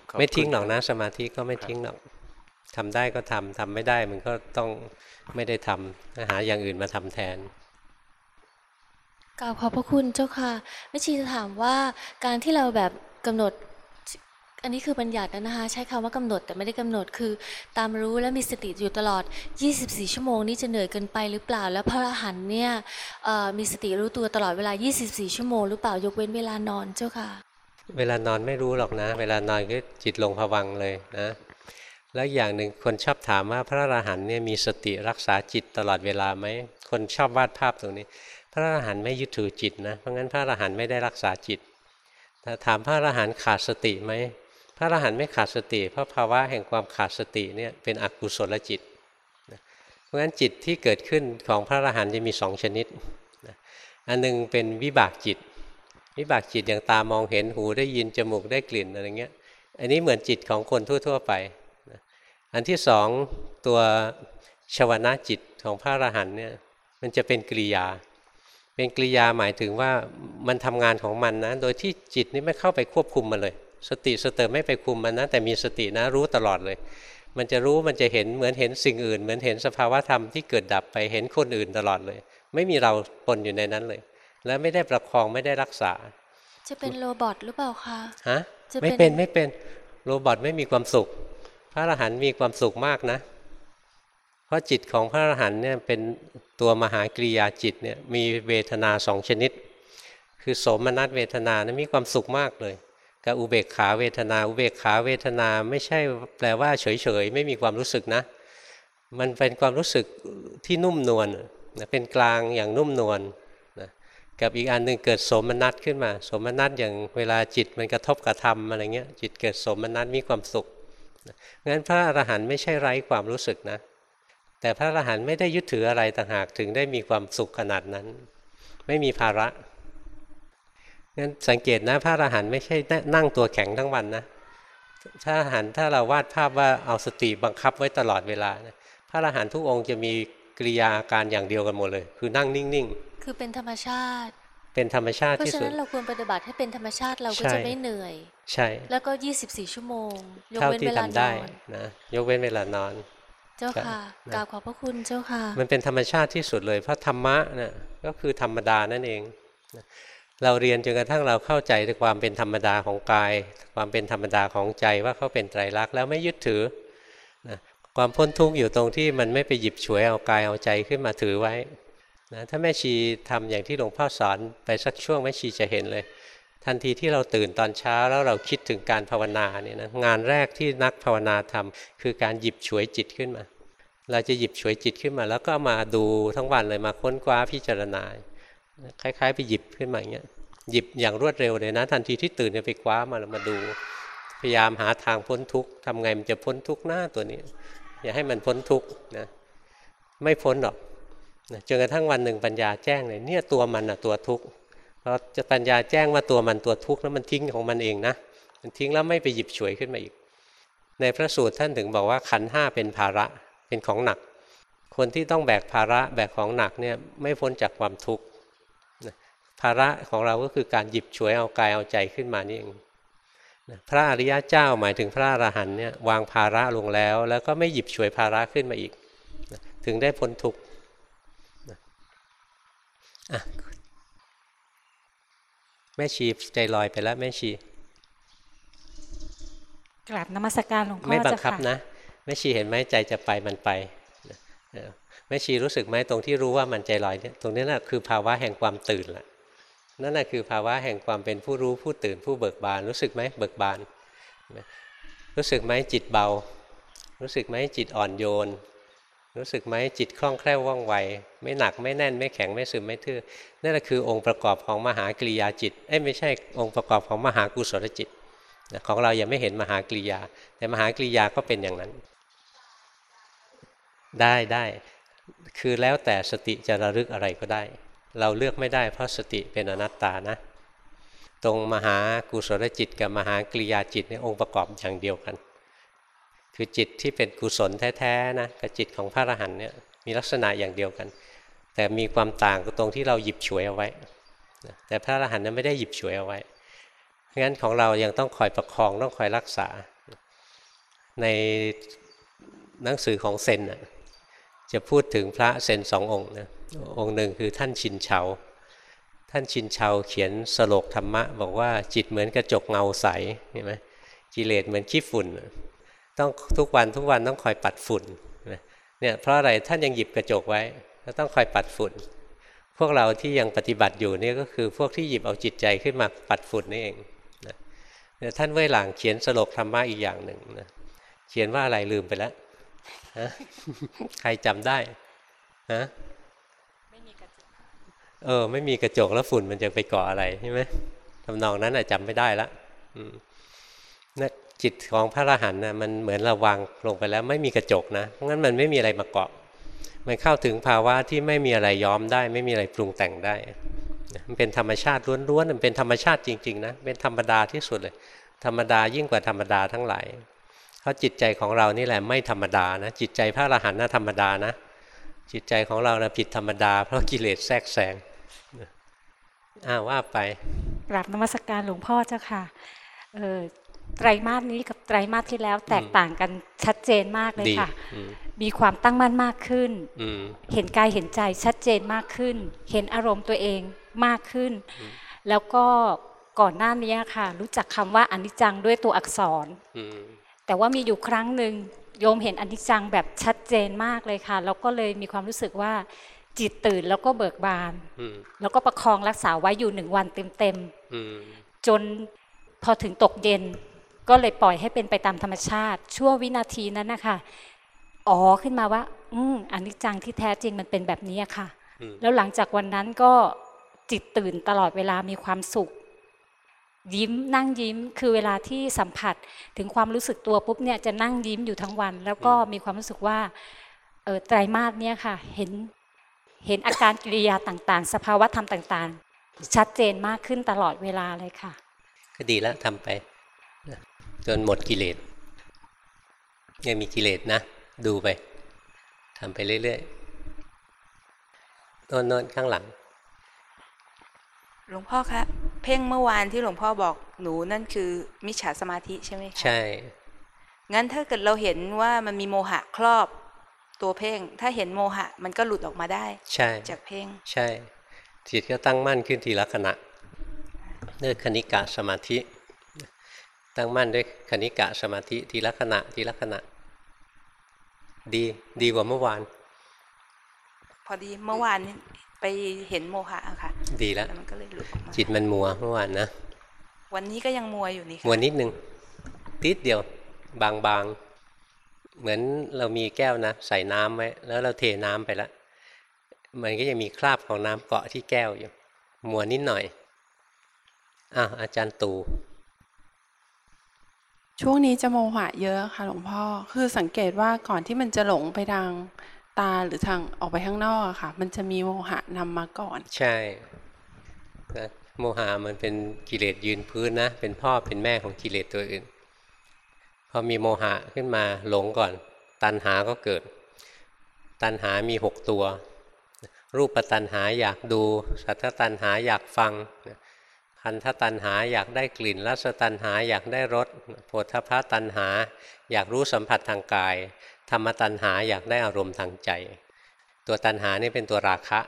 ขอบไม่ทิ้งคุณหรอกคนะบสมาธิก็ไม่ครับทิ้งหรอกทำได้ก็ทำทำไม่ได้มันก็ต้องไม่ได้ทำหาอย่างอื่นมาทำแทนกราบขอบพระคุณเจ้าค่ะแม่ชีจะถามว่าการที่เราแบบกำหนด อันนี้คือบัญญัตินะนะคะ ใช้คำว่ากำหนดแต่ไม่ได้กำหนดคือ ตามรู้และมีสติอยู่ตลอด 24 ชั่วโมงนี่จะเหนื่อยเกินไปหรือเปล่า แล้วพระอรหันต์เนี่ยมีสติรู้ตัวตลอดเวลา 24 ชั่วโมงหรือเปล่ายกเว้นเวลานอนเจ้าค่ะ เวลานอนไม่รู้หรอกนะ เวลานอนก็จิตลงผวังเลยนะแล้วอย่างหนึ่งคนชอบถามว่าพระอรหันต์เนี่ยมีสติรักษาจิตตลอดเวลาไหมคนชอบวาดภาพตรงนี้ พระอรหันต์ไม่ยึดถือจิตนะเพราะงั้นพระอรหันต์ไม่ได้รักษาจิตแต่ถามพระอรหันต์ขาดสติไหม ระอรหันต์ไม่ขาดสติ เพราะภาวะแห่งความขาดสติเนี่ยเป็นอกุศลจิต เพราะงั้นจิตที่เกิดขึ้นของพระอรหันต์จะมีสองชนิด อันหนึงเป็นวิบากจิต วิบากจิตอย่างตามองเห็นหูได้ยินจมูกได้กลิ่นอะไรเงี้ย อันนี้เหมือนจิตของคนทั่ว ๆ ไป อันที่สองตัวชวนาจิตของพระอรหันต์เนี่ยมันจะเป็นกิริยา เป็นกิริยาหมายถึงว่ามันทำงานของมันนะ โดยที่จิตนี่ไม่เข้าไปควบคุมมันเลย สติสเติมไม่ไปคุมมันนะแต่มีสตินะรู้ตลอดเลย มันจะรู้มันจะเห็นเหมือนเห็นสิ่งอื่น เหมือนเห็นสภาวะธรรมที่เกิดดับไปเห็นคนอื่นตลอดเลย ไม่มีเราปนอยู่ในนั้นเลย และไม่ได้ประคองไม่ได้รักษา จะเป็น robot หรือเปล่าคะฮะจะเป็นไม่เป็นไม่เป็น robot ไม่มีความสุข พระอรหันต์มีความสุขมากนะ เพราะจิตของพระอรหันต์เนี่ยเป็นตัวมหากริยาจิตเนี่ยมีเวทนาสองชนิด คือโสมนัสเวทนานะมีความสุขมากเลย กับอุเบกขาเวทนา อุเบกขาเวทนาไม่ใช่แปลว่าเฉยๆ ไม่มีความรู้สึกนะ มันเป็นความรู้สึกที่นุ่มนวลนะเป็นกลางอย่างนุ่มนวลนะกับอีกอันหนึ่งเกิดโสมนัสขึ้นมาโสมนัสอย่างเวลาจิตมันกระทบกระทำอะไรเงี้ยจิตเกิดโสมนัสมีความสุขนะงั้นพระอรหันต์ไม่ใช่ไร้ความรู้สึกนะ แต่พระอรหันต์ไม่ได้ยึดถืออะไรต่างหากถึงได้มีความสุขขนาดนั้น ไม่มีภาระ งั้นสังเกตนะพระอรหันต์ไม่ใช่นั่งตัวแข็งทั้งวันนะพระอรหันต์ถ้าเราวาดภาพว่าเอาสติบังคับไว้ตลอดเวลานะพระอรหันต์ทุกองค์จะมีกิริยาอาการอย่างเดียวกันหมดเลย คือนั่งนิ่งคือเป็นธรรมชาติๆเป็นธรรมชาติเพราะที่ฉะสุดนั้นเราควรปฏิบัติให้เป็นธรรมชาติเราก็ใช่จะไม่เหนื่อย ใช่ แล้วก็ 24 ชั่วโมง ยกเท่าเว้นที่เวลาทำนได้อนนะยกเว้นเวลานอน เจ้าค่ะนะกราบขอบพระคุณเจ้าค่ะ มันเป็นธรรมชาติที่สุดเลย เพราะธรรมะนะ่ะก็คือธรรมดานั่นเองนะ เราเรียนจนกระทั่งเราเข้าใจในความเป็นธรรมดาของกาย ความเป็นธรรมดาของใจว่าเขาเป็นไตรลักษณ์แล้วไม่ยึดถือนะความพ้นทุกข์อยู่ตรงที่มันไม่ไปหยิบฉวยเอากายเอาใจขึ้นมาถือไว้นะถ้าแม่ชีทำอย่างที่หลวงพ่อสอนไปสักช่วงแม่ชีจะเห็นเลย ทันทีที่เราตื่นตอนเช้าแล้วเราคิดถึงการภาวนาเนี่ยนะงานแรกที่นักภาวนาทำคือการหยิบฉวยจิตขึ้นมา เราจะหยิบฉวยจิตขึ้นมา แล้วก็มาดูทั้งวันเลยมาค้นคว้าพิจารณา คล้ายๆ ไปหยิบขึ้นมาอย่างเงี้ยหยิบอย่างรวดเร็วเลยนะทันทีที่ตื่นเนี่ยไปคว้ามาแล้วมาดู พยายามหาทางพ้นทุกข์ทำไงมันจะพ้นทุกข์หน้าตัวนี้ อย่าให้มันพ้นทุกข์นะไม่พ้นหรอกนะจนกระทั่งวันหนึ่งปัญญาแจ้งเลยเนี่ยตัวมันอะตัวทุกข์พอจะปัญญาแจ้งว่าตัวมันตัวทุกข์แล้วมันทิ้งของมันเองนะมันทิ้งแล้วไม่ไปหยิบฉวยขึ้นมาอีก ในพระสูตรท่านถึงบอกว่าขันห้าเป็นภาระเป็นของหนัก คนที่ต้องแบกภาระแบกของหนักเนี่ยไม่พ้นจากความทุกข์ ภาระของเราก็คือการหยิบฉวยเอากายเอาใจขึ้นมานี่เองนะพระอริยะเจ้าหมายถึงพระอรหันต์เนี่ยวางภาระลงแล้ว แล้วก็ไม่หยิบฉวยภาระขึ้นมาอีกนะถึงได้พ้นทุกข์นะอะแม่ชีใจลอยไปแล้วแม่ชีกราบนมัสการหลวงพ่อไม่บังเจ้าคับค่ะนะแม่ชีเห็นไหมใจจะไปมันไปนะเออแม่ชีรู้สึกไหมตรงที่รู้ว่ามันใจลอยเนี่ยตรงนี้แหละคือภาวะแห่งความตื่นละ นั่นแหละคือภาวะแห่งความเป็นผู้รู้ผู้ตื่นผู้เบิกบาน รู้สึกไหมเบิกบาน รู้สึกไหมจิตเบา รู้สึกไหมจิตอ่อนโยน รู้สึกไหมจิตคล่องแคล่วว่องไว ไม่หนักไม่แน่นไม่แข็งไม่ซึมไม่ทื่อนั่นแหละคือองค์ประกอบของมหากริยาจิตเอ้ไม่ใช่องค์ประกอบของมหากุศลจิตของเรายังไม่เห็นมหากริยา แต่มหากริยาก็เป็นอย่างนั้น ได้ได้คือแล้วแต่สติจะระลึกอะไรก็ได้ เราเลือกไม่ได้เพราะสติเป็นอนัตตานะ ตรงมหากุศลจิตกับมหากริยาจิตเนี่ยองค์ประกอบอย่างเดียวกัน คือจิตที่เป็นกุศลแท้ๆนะกับจิตของพระอรหันต์เนี่ยมีลักษณะอย่างเดียวกัน แต่มีความต่างตรงที่เราหยิบฉวยเอาไว้ แต่พระอรหันต์นั้นไม่ได้หยิบฉวยเอาไว้งั้นของเรายังต้องคอยประคองต้องคอยรักษา ในหนังสือของเซนน่ะ จะพูดถึงพระเซนสององค์นะองค์หนึ่งคือท่านชินเฉา ท่านชินเฉาเขียนสโลกธรรมะ บอกว่าจิตเหมือนกระจกเงาใสเห็นไหมกิเลสเหมือนขี้ฝุ่น ต้องทุกวันทุกวันต้องคอยปัดฝุ่นเนี่ยเพราะอะไรท่านยังหยิบกระจกไว้แล้วต้องคอยปัดฝุ่น พวกเราที่ยังปฏิบัติอยู่นี่ก็คือพวกที่หยิบเอาจิตใจขึ้นมาปัดฝุ่นนี่เองนะเนี่ยท่านเว่ยหลางเขียนสโลกธรรมะอีกอย่างหนึ่งนะเขียนว่าอะไรลืมไปแล้ว ใครจำได้ฮะเออ ไม่มีกระจกแล้วฝุ่นมันจะไปเกาะอะไรใช่ไหมทำนองนั้นอะจำไม่ได้ละอืมนะจิตของพระอรหันต์นะมันเหมือนเราวางลงไปแล้ว ไม่มีกระจกนะเพราะงั้นมันไม่มีอะไรมาเกาะ มันเข้าถึงภาวะที่ไม่มีอะไรย้อมได้ ไม่มีอะไรปรุงแต่งได้นะมันเป็นธรรมชาติล้วนๆมันเป็นธรรมชาติจริง ๆ นะ เป็นธรรมดาที่สุดเลย ธรรมดายิ่งกว่าธรรมดาทั้งหลาย เพราะจิตใจของเรานี่แหละไม่ธรรมดานะจิตใจพระอรหันต์น่ะธรรมดานะ จิตใจของเรานะผิดธรรมดา เพราะกิเลสแทรกแซงอ้าวว่าไปกราบนมัสการหลวงพ่อเจ้าค่ะเอ่อไตรมาสนี้กับไตรมาสที่แล้วแตกต่างกันชัดเจนมากเลยดีค่ะอืมมีความตั้งมั่นมากขึ้นอืมเห็นกายเห็นใจชัดเจนมากขึ้น เห็นอารมณ์ตัวเองมากขึ้น แล้วก็ก่อนหน้านี้ค่ะ รู้จักคำว่าอนิจจังด้วยตัวอักษรอืม แต่ว่ามีอยู่ครั้งหนึ่งโยมเห็นอนิจจังแบบชัดเจนมากเลยค่ะ แล้วก็เลยมีความรู้สึกว่าจิตตื่นแล้วก็เบิกบานอืมแล้วก็ประคองรักษาไว้อยู่หนึ่งวันเต็มอืมๆจนพอถึงตกเย็น ก็เลยปล่อยให้เป็นไปตามธรรมชาติ ชั่ววินาทีนั้นนะคะอ๋อขึ้นมาว่า อืมอนิจจังที่แท้จริงมันเป็นแบบนี้อะค่ะอืมแล้วหลังจากวันนั้นก็จิตตื่นตลอดเวลามีความสุข ยิ้มนั่งยิ้มคือเวลาที่สัมผัสถึงความรู้สึกตัวปุ๊บเนี่ยจะนั่งยิ้มอยู่ทั้งวัน แล้วก็มีความรู้สึกว่าเออไตรมาสเนี่ยค่ะเห็นเห็นอาการกิริยาต่างๆ สภาวะธรรมต่างๆ ชัดเจนมากขึ้นตลอดเวลาเลยค่ะ ก็ดีแล้วทำไปนะจนหมดกิเลสยังมีกิเลสนะ ดูไปทำไปเรื่อยๆโน่นโน่นข้างหลัง หลวงพ่อครับ เพ่งเมื่อวานที่หลวงพ่อบอกหนูนั่นคือมิจฉาสมาธิใช่ไหมคะใช่ งั้นถ้าเกิดเราเห็นว่ามันมีโมหะครอบตัวเพ่ง ถ้าเห็นโมหะมันก็หลุดออกมาได้ ใช่ จากเพ่ง ใช่ จิตก็ตั้งมั่นขึ้นทีละขณะด้วยคณิกะสมาธิ ตั้งมั่นด้วยคณิกะสมาธิทีละขณะทีละขณะ ดีดีกว่าเมื่อวาน พอดีเมื่อวานนี้ไปเห็นโมหะอะค่ะ ดีแล้วแล้วมันก็เลยหลุดออกมาจิตมันมัวเมื่อวานนะ วันนี้ก็ยังมัวอยู่นี่มัวนิดนึงติดเดียวบางบางๆ เหมือนเรามีแก้วนะใส่น้ำไว้แล้วเราเทน้ำไปแล้วมันก็ยังมีคราบของน้ำเกาะที่แก้วอยู่มัวนิดหน่อยอ้าวอาจารย์ตูช่วงนี้จะโมหะเยอะค่ะหลวงพ่อ คือสังเกตว่าก่อนที่มันจะหลงไปทาง ตาหรือทางออกไปข้างนอกอะค่ะ มันจะมีโมหะนำมาก่อน ใช่นะโมหะมันเป็นกิเลสยืนพื้นนะ เป็นพ่อเป็นแม่ของกิเลสตัวอื่น พอมีโมหะขึ้นมาหลงก่อน ตัณหาก็เกิด ตัณหามีหกตัว รูปตัณหาอยากดู สัทธตัณหาอยากฟังคันธตัณหาอยากได้กลิ่นรสตัณหาอยากได้รสโผฏฐพพตัณหา อยากรู้สัมผัสทางกาย ธรรมตัณหาอยากได้อารมณ์ทางใจ ตัวตัณหานี่เป็นตัวราคะ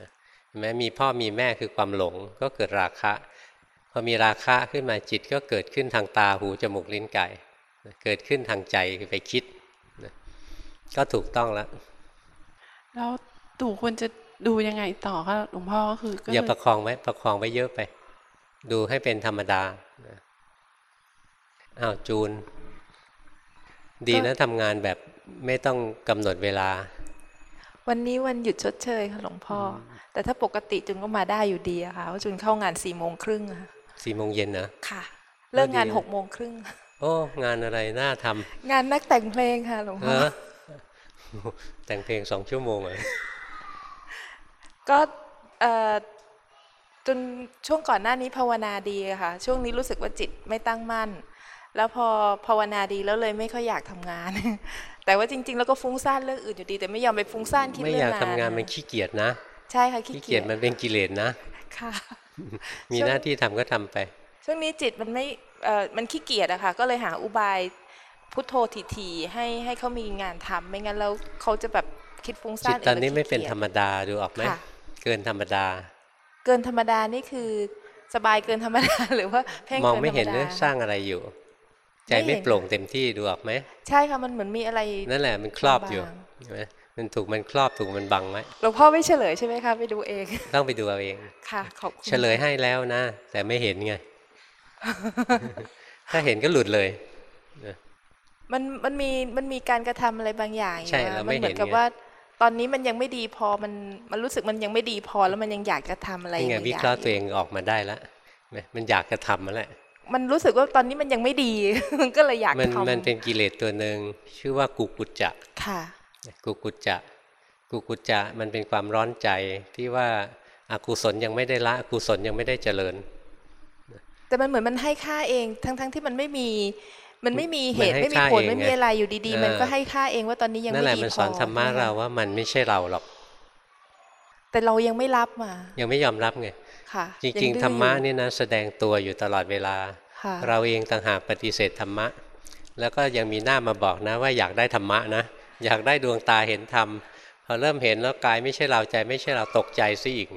นะเห็นไหมมีพ่อมีแม่คือความหลงก็เกิดราคะ พอมีราคะขึ้นมาจิตก็เกิดขึ้นทางตาหูจมูกลิ้นกายนะเกิดขึ้นทางใจคือไปคิดนะก็ถูกต้องแล้วแล้วตู่ควรจะดูยังไงต่อคะหลวงพ่อก็คือก็อย่าคืประคองไว้ประคองไว้เยอะไป ดูให้เป็นธรรมดานะอ้าวจูน ดีนะทำงานแบบไม่ต้องกำหนดเวลา วันนี้วันหยุดชดเชยค่ะหลวงพ่ออแต่ถ้าปกติจุนก็มาได้อยู่ดีอะค่ะเพราะจุนเข้างานสี่โมงครึ่งอะสี่โมงเย็นนะค่ะ เลิกงานดีหกโมงครึ่งโอ้งานอะไรน่าทงานนักแต่งเพลงค่ะหลวงำเอพ่ออแต่งเพลงสองชั่วโมงเหรอก็เอ่อจนช่วงก่อนหน้านี้ภาวนาดีอะค่ะ ช่วงนี้รู้สึกว่าจิตไม่ตั้งมั่น แล้วพอภาวนาดีแล้วเลยไม่ค่อยอยากทำงาน แต่ว่าจริง ๆ แล้วก็ฟุ้งซ่านเรื่องอื่นอยู่ดี แต่ไม่ยอมไปฟุ้งซ่านคิดไม่เรื่อองยากงานทำงานมันขี้เกียจนะ ใช่ค่ะขี้ขี้เกีเกียยจจมันเป็นกิเลสนะค่ะมีช่วงหน้าที่ทำก็ทำไป ช่วงนี้จิตมันไม่เอ่อมันขี้เกียจอะค่ะก็เลยหาอุบายพุทโธทีๆให้ให้เขามีงานทำไม่งั้นแล้วเขาจะแบบคิดฟุ้งจิซ่าตนตอนนี้งไม่เป็นขี้กียจธรรมดาดูออกไหมค่ะเกินธรรมดา เกินธรรมดานี่คือสบายเกินธรรมดาหรือว่าเพ่งมองกิไม่เห็นธรรเลยดาสร้างอะไรอยู่ ใจไม่ไม่เห็นโปร่งเต็มที่ดูออกไหมใช่ค่ะมันเหมือนมีอะไรนั่นแหละมันครอบอยู่บางเห็นไหมมันถูกมันครอบถูกมันบังไว้หลวงพ่อไม่เฉลยใช่ไหมคะไปดูเอง ต้องไปดูเอาเองค่ะขอบคุณเฉลยให้แล้วนะ แต่ไม่เห็นไง ถ้าเห็นก็หลุดเลยนะมันมันมีมันมีการกระทำอะไรบางอย่างใช่นะเรามัไม่เหมือนเห็นกับไงว่า ตอนนี้มันยังไม่ดีพอมันมันรู้สึกมันยังไม่ดีพอแล้วมันยังอยากจะทำอะไรนี่ไงบางวิอย่าเคราะห์งตัวเองออกมาได้แล้วเห็นไหมมันอยากจะทำมาแหละ มันรู้สึกว่าตอนนี้มันยังไม่ดีมันก็เลยอยากมันทำมันเป็นกิเลสตัวหนึ่งชื่อว่ากุกุจจะค่ะกุกุจจะกุกุจจะมันเป็นความร้อนใจที่ว่าอากุศลยังไม่ได้ละกุศลยังไม่ได้เจริญ แต่มันเหมือนมันให้ค่าเอง ทั้งทั้งที่มันไม่มี มันไม่มีเหมันตุให้ไม่มีค่าผลเองไม่ไงมีอะไรอยู่ดีเออๆมันก็ให้ค่าเองว่าตอนนี้ยังนั่นไม่แหละดีมันพสออนธรรมะเราว่ามันไม่ใช่เราหรอก แต่เรายังไม่รับมา ยังไม่ยอมรับไง ค่ะจยัริงดื้อๆธรรมะอยู่นี่นะแสดงตัวอยู่ตลอดเวลาค่ะเราเองต่างหากปฏิเสธธรรมะ แล้วก็ยังมีหน้ามาบอกนะว่าอยากได้ธรรมะนะ อยากได้ดวงตาเห็นธรรมพอเริ่มเห็นแล้วกายไม่ใช่เราใจ ไม่ใช่เราตกใจซะอีก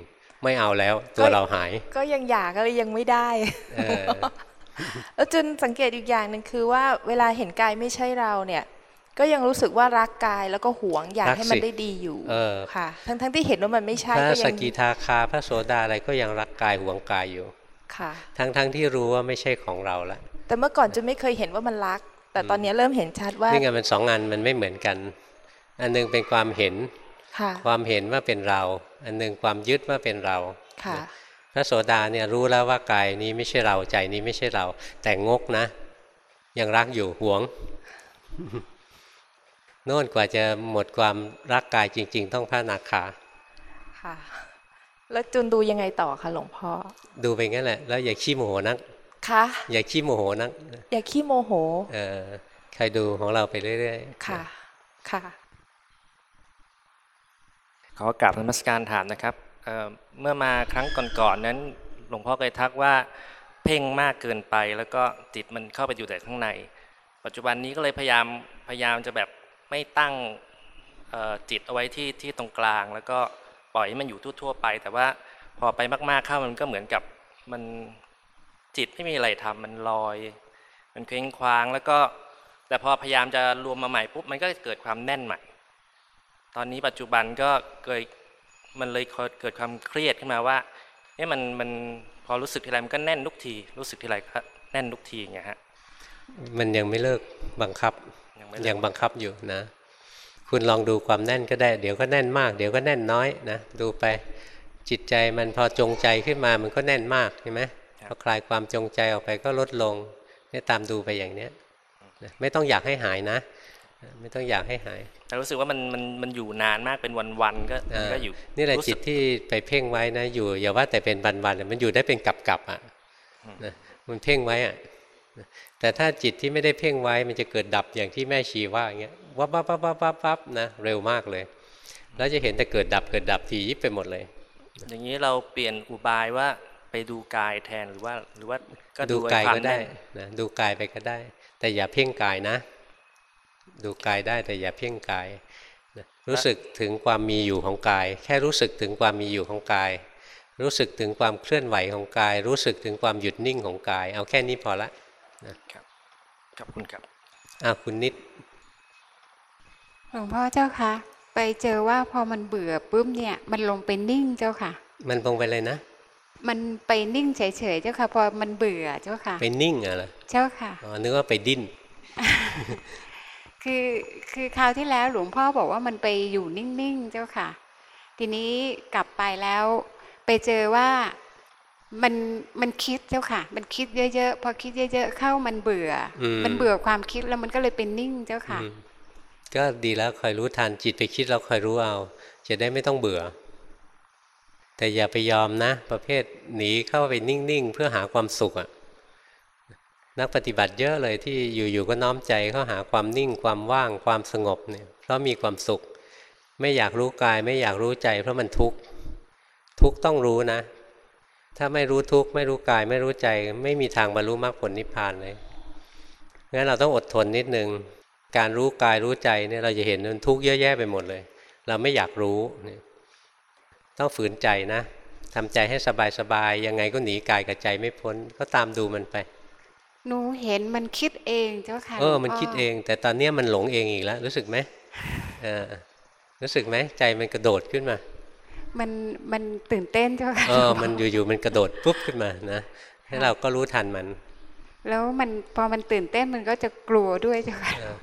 ไม่เอาแล้วตัวเราหาย ก็ยังอยากก็เลยยังไม่ได้เออแล้วจนสังเกตอีกอย่างหนึ่งคือว่าเวลาเห็นกายไม่ใช่เราเนี่ย ก็ยังรู้สึกว่ารักกายแล้วก็หวงอยากรักให้มันสิได้ดีอยู่เออค่ะ ทั้งทั้งที่เห็นว่ามันไม่ใช่พระก็สยังกิทาคาพระโสดาอะไรก็ยังรักกายหวงกายอยู่ค่ะ ทั้งๆที่รู้ว่าไม่ใช่ของเราละแต่เมื่อก่อนจะไม่เคยเห็นว่ามันรัก แต่ตอนนี้เริ่มเห็นชัดว่านี่ไงมันสองอันมันไม่เหมือนกัน อันหนึงเป็นความเห็นค่ะความเห็นว่าเป็นเรา อันหนึงความยึดว่าเป็นเราค่ะพระโสดาเนี่ยรู้แล้วว่ากายนี้ไม่ใช่เราใจนี้ไม่ใช่เรา แต่งกนะ ยังรักอยู่หวง โน่นกว่าจะหมดความรักกายจริง ๆ ต้องพระนาคาค่ะ แล้วจุนดูยังไงต่อคะหลวงพ่อ ดูไปงั้นแหละ แล้วอย่าขี้โมโหนักคะอย่าขี้โมโหนัก อย่าขี้โมโห เออใครดูของเราไปเรื่อยๆ ค่ะ ค่ะ ขอกราบนมัสการถามนะครับเอ่อเมื่อมาครั้งก่อนๆนั้น หลวงพ่อเคยทักว่าเพ่งมากเกินไป แล้วก็จิตมันเข้าไปอยู่แต่ข้างใน ปัจจุบันนี้ก็เลยพยายามพยายามจะแบบ ไม่ตั้งจิตเอาไว้ที่ที่ตรงกลาง แล้วก็ปล่อยให้มันอยู่ทั่ว ๆ ไป แต่ว่าพอไปมากๆเข้ามันก็เหมือนกับมันจิตไม่มีอะไรทำมันลอย มันเคว้งคว้างแล้วก็แต่พอพยายามจะรวมมาใหม่ปุ๊บมันก็เกิดความแน่นใหม่ ตอนนี้ปัจจุบันก็เกิดมันเลยเกิดความเครียดขึ้นมาว่าเอ๊ะมันมันพอรู้สึกทีไรมันก็แน่นทุกที รู้สึกทีไรก็แน่นทุกทีอย่างเงี้ยฮะมันยังไม่เลิกบังคับ ยังไม่เลิกยังบังคับอยู่นะ คุณลองดูความแน่นก็ได้ เดี๋ยวก็แน่นมาก เดี๋ยวก็แน่นน้อยนะ ดูไปจิตใจมันพอจงใจขึ้นมามันก็แน่นมากใช่ไหมพอคลายความจงใจออกไปก็ลดลงเนี่ยตามดูไปอย่างเนี้ยนะไม่ต้องอยากให้หายนะ ไม่ต้องอยากให้หาย แต่รู้สึกว่ามันมันมันอยู่นานมากเป็นวันๆก็มันก็อยู่นี่แหละรู้จิสึตกที่ไปเพ่งไว้นะ อยู่อย่าว่าแต่เป็นวันๆมันอยู่ได้เป็นกับๆอะนะมันเพ่งไว้อะนะ แต่ถ้าจิตที่ไม่ได้เพ่งไว้มันจะเกิดดับอย่างที่แม่ชีว่าอย่างเงี้ยวับวับวับวับวับวับนะเร็วมากเลย แล้วจะเห็นแต่เกิดดับเกิดดับทียิบไปหมดเลย อย่างนี้เราเปลี่ยนอุบายว่าไปดูกายแทนหรือว่าหรือว่าก็ดูไอ้กายควมก็ได้แน่นนะดูกายไปก็ได้ แต่อย่าเพ่งกายนะ ดูกายได้แต่อย่าเพ่งกายนะรู้สึกถึงความมีอยู่ของกาย แค่รู้สึกถึงความมีอยู่ของกาย รู้สึกถึงความเคลื่อนไหวของกาย รู้สึกถึงความหยุดนิ่งของกาย เอาแค่นี้พอละ นะครับขอบคุณครับอ่าคุณนิดหลวงพ่อเจ้าคะไปเจอว่าพอมันเบื่อปุ๊บเนี่ย มันลงไปนิ่งเจ้าค่ะ มันลงไปเลยนะ มันไปนิ่งเฉยๆเจ้าค่ะ พอมันเบื่อเจ้าค่ะ ไปนิ่งอะเหรอเจ้าค่ะอ๋อนึกว่าไปดิ้นคือคือคราวที่แล้วหลวงพ่อบอกว่ามันไปอยู่นิ่งๆเจ้าค่ะ ทีนี้กลับไปแล้ว ไปเจอว่า มันมันคิดเจ้าค่ะ มันคิดเยอะๆพอคิดเยอะ ๆ เข้ามันเบื่ออมมันเบื่อความคิดแล้วมันก็เลยเป็นนิ่งเจ้าค่ะอืมก็ดีแล้วคอยรู้ทันจิตไปคิดเราคอยรู้เอา จะได้ไม่ต้องเบื่อ แต่อย่าไปยอมนะ ประเภทหนีเข้าไปนิ่งๆ เพื่อหาความสุขอะนักปฏิบัติเยอะเลยที่อยู่ๆก็น้อมใจเข้าหาความนิ่งความว่างความสงบเนี่ยเพราะมีความสุข ไม่อยากรู้กาย ไม่อยากรู้ใจ เพราะมันทุกข์ทุกข์ต้องรู้นะ ถ้าไม่รู้ทุกข์ไม่รู้กายไม่รู้ใจ ไม่มีทางบรรลุมรรคผลนิพพานเลยงั้นเราต้องอดทนนิดนึงการรู้กายรู้ใจเนี่ยเราจะเห็นมันทุกข์เยอะแยะไปหมดเลย เราไม่อยากรู้เนี่ยต้องฝืนใจนะทำใจให้สบายๆยังไงก็หนีกายกับใจไม่พ้น ก็ตามดูมันไป หนูเห็นมันคิดเองเจ้าค่ะเออหลวงมันพ่คิดเอง แต่ตอนเนี้ยมันหลงเองอีกแล้ว รู้สึกไหมเออรู้สึกไหมใจมันกระโดดขึ้นมา มันมันตื่นเต้นเจ้าค่ะเออมันอยู่ๆมันกระโดดปุ๊บขึ้นมานะให้เราก็รู้ทันมัน แล้วมันพอมันตื่นเต้นมันก็จะกลัวด้วยเจ้าค่ะเออ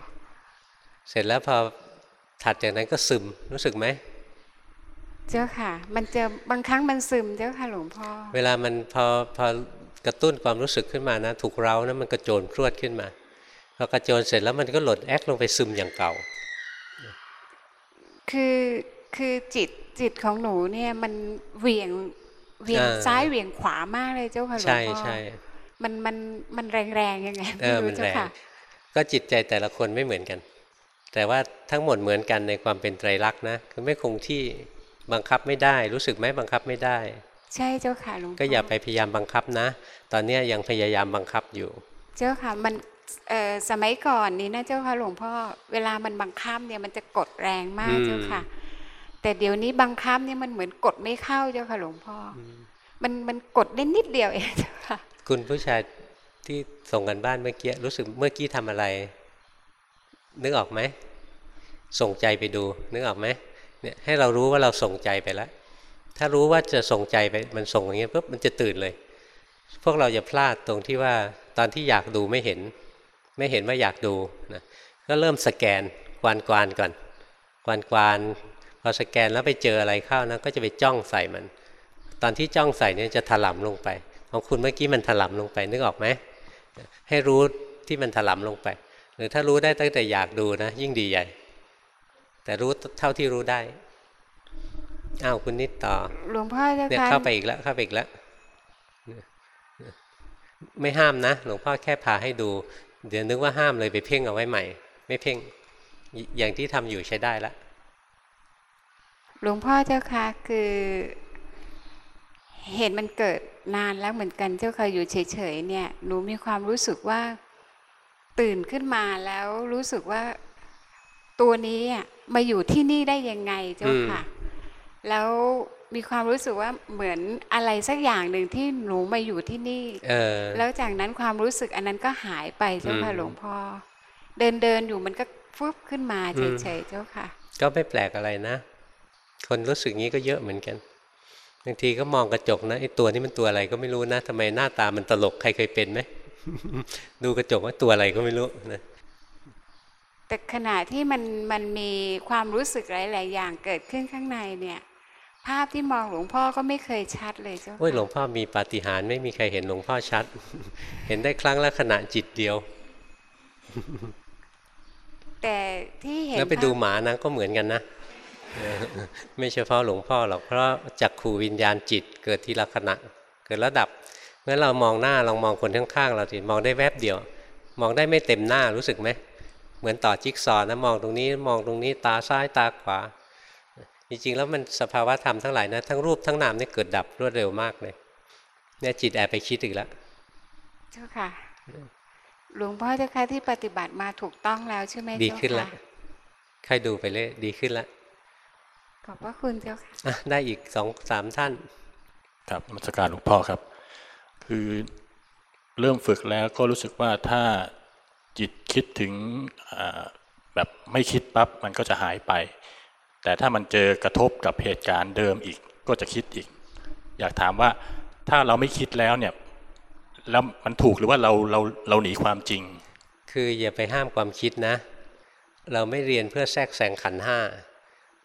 เสร็จแล้วพอถัดจากนั้นก็ซึมรู้สึกไหมเจ้าค่ะ มันจะบางครั้งมันซึมเจ้าค่ะหลวงพ่อเวลามันพอพอกระตุ้นความรู้สึกขึ้นมานะถูกเรานะมันกระโจนพรวดขึ้นมาพอกระโจนเสร็จแล้วมันก็หลดแอคลงไปซึมอย่างเก่า คือ คือจิตจิตของหนูเนี่ยมันเหวี่ยงเหวี่ยงอ่าซ้ายเหวี่ยงขวามากเลยเจ้าค่ะหลวงใช่พ่อใช่มันมันมันแรงแรงๆยังไงเอไม่อมัรู้นเจ้าแรงค่ะก็จิตใจแต่ละคนไม่เหมือนกัน แต่ว่าทั้งหมดเหมือนกันในความเป็นไตรลักษณ์นะคือไม่คงที่บังคับไม่ได้ รู้สึกไหมบังคับไม่ได้ ใช่เจ้าค่ะหลวงพ่อก็อย่าไปพยายามบังคับนะ ตอนเนี้ยยังพยายามบังคับอยู่ เจ้าค่ะมันเอ่อสมัยก่อนนี้นะเจ้าค่ะหลวงพ่อเวลามันบังคับเนี่ยมันจะกดแรงมากอืมเจ้าค่ะ แต่เดี๋ยวนี้บังคับเนี่ยมันเหมือนกดไม่เข้าเจ้าค่ะหลวงพ่ออมันมันกดได้นิดเดียวเองเจ้าค่ะ คุณผู้ชายที่ส่งกันบ้านเมื่อกี้รู้สึกเมื่อกี้ทำอะไร นึกออกไหมส่งใจไปดู นึกออกไหมเนี่ยให้เรารู้ว่าเราส่งใจไปแล้ว ถ้ารู้ว่าจะส่งใจไปมันส่งอย่างเงี้ยปุ๊บมันจะตื่นเลย พวกเราอย่าพลาดตรงที่ว่าตอนที่อยากดูไม่เห็น ไม่เห็นว่าอยากดูนะก็เริ่มสแกนกวานกวานๆก่อนกวานกวานๆ พอสแกนแล้วไปเจออะไรเข้านะก็จะไปจ้องใส่มัน ตอนที่จ้องใส่เนี่ยจะถลำลงไปของคุณเมื่อกี้มันถลำลงไปนึกออกไหมให้รู้ที่มันถลำลงไป หรือถ้ารู้ได้ตั้งแต่อยากดูนะ ยิ่งดีใหญ่ แต่รู้เท่าที่รู้ได้อ้าวคุณนิดต่อหลวงพ่อเจ้าเนี่ยค่ะเข้าไปอีกแล้วเข้าไปอีกแล้วไม่ห้ามนะหลวงพ่อแค่พาให้ดู เดี๋ยวนึกว่าห้ามเลยไปเพ่งเอาไว้ใหม่ ไม่เพ่งออย่างที่ทำอยู่ใช้ได้แล้ว หลวงพ่อเจ้าค่ะคือเหตุมันเกิดนานแล้วเหมือนกันเจ้าค่ะอยู่เฉยๆเนี่ยหนูมีความรู้สึกว่าตื่นขึ้นมาแล้วรู้สึกว่าตัวนี้อะมาอยู่ที่นี่ได้ยังไงเจ้าค่ะ แล้วมีความรู้สึกว่าเหมือนอะไรสักอย่างหนึ่งที่หนูมาอยู่ที่นี่เออแล้วจากนั้นความรู้สึกอันนั้นก็หายไปเจ้าค่ะอืมหลวงพ่อเดินเดินอยู่มันก็ฟึบขึ้นมาอืมเฉยๆเจ้าค่ะ ก็ไม่แปลกอะไรนะ คนรู้สึกงี้ก็เยอะเหมือนกันบางทีก็มองกระจกนะไอ้ตัวนี้มันตัวอะไรก็ไม่รู้นะทำไมหน้าตามันตลกใครเคยเป็นไหมดูกระจกว่าตัวอะไรก็ไม่รู้นะแต่ขณะที่มันมันมีความรู้สึกหลาย ๆ อย่างเกิดขึ้นข้างในเนี่ย ภาพที่มองหลวงพ่อก็ไม่เคยชัดเลยเจ้าโอ้ยค่ะหลวงพ่อมีปาฏิหาริย์ไม่มีใครเห็นหลวงพ่อชัด เห็นได้ครั้งละขณะจิตเดียว แต่ที่เห็นแล้วไปดูภาพหมานะก็เหมือนกันนะเออ ไม่เฉพาะหลวงพ่อหรอกเพราะจักขูวิญญาณจิตเกิดทีละขณะ เกิดระดับเมื่อเรามองหน้าลองมองคนข้างๆเราสิมองได้แวบเดียว มองได้ไม่เต็มหน้ารู้สึกไหมเหมือนต่อจิ๊กซอว์นะมองตรงนี้มองตรงนี้ตาซ้ายตาขวา จริงๆแล้วมันสภาวะธรรมทั้งหลายนะทั้งรูปทั้งนามนี่เกิดดับรวดเร็วมากเลยเนี่ยจิตแอบไปคิดอีกแล้วเจ้าค่ะหลวงพ่อเจ้าค่ะที่ปฏิบัติมาถูกต้องแล้วใช่ไหมดีเจ้าขึ้นแล้วค่ะค่อยดูไปเลยดีขึ้นแล้ว ขอบพระคุณเจ้าค่ะอะได้อีกสองสามท่าน ครับนมัสการหลวงพ่อครับ คือเริ่มฝึกแล้วก็รู้สึกว่าถ้าจิตคิดถึงอ่าแบบไม่คิดปั๊บมันก็จะหายไป แต่ถ้ามันเจอกระทบกับเหตุการณ์เดิมอีกก็จะคิดอีก อยากถามว่าถ้าเราไม่คิดแล้วเนี่ยแล้วมันถูกหรือว่าเราเราเราหนีความจริง คืออย่าไปห้ามความคิดนะ เราไม่เรียนเพื่อแทรกแซงขันธ์ห้า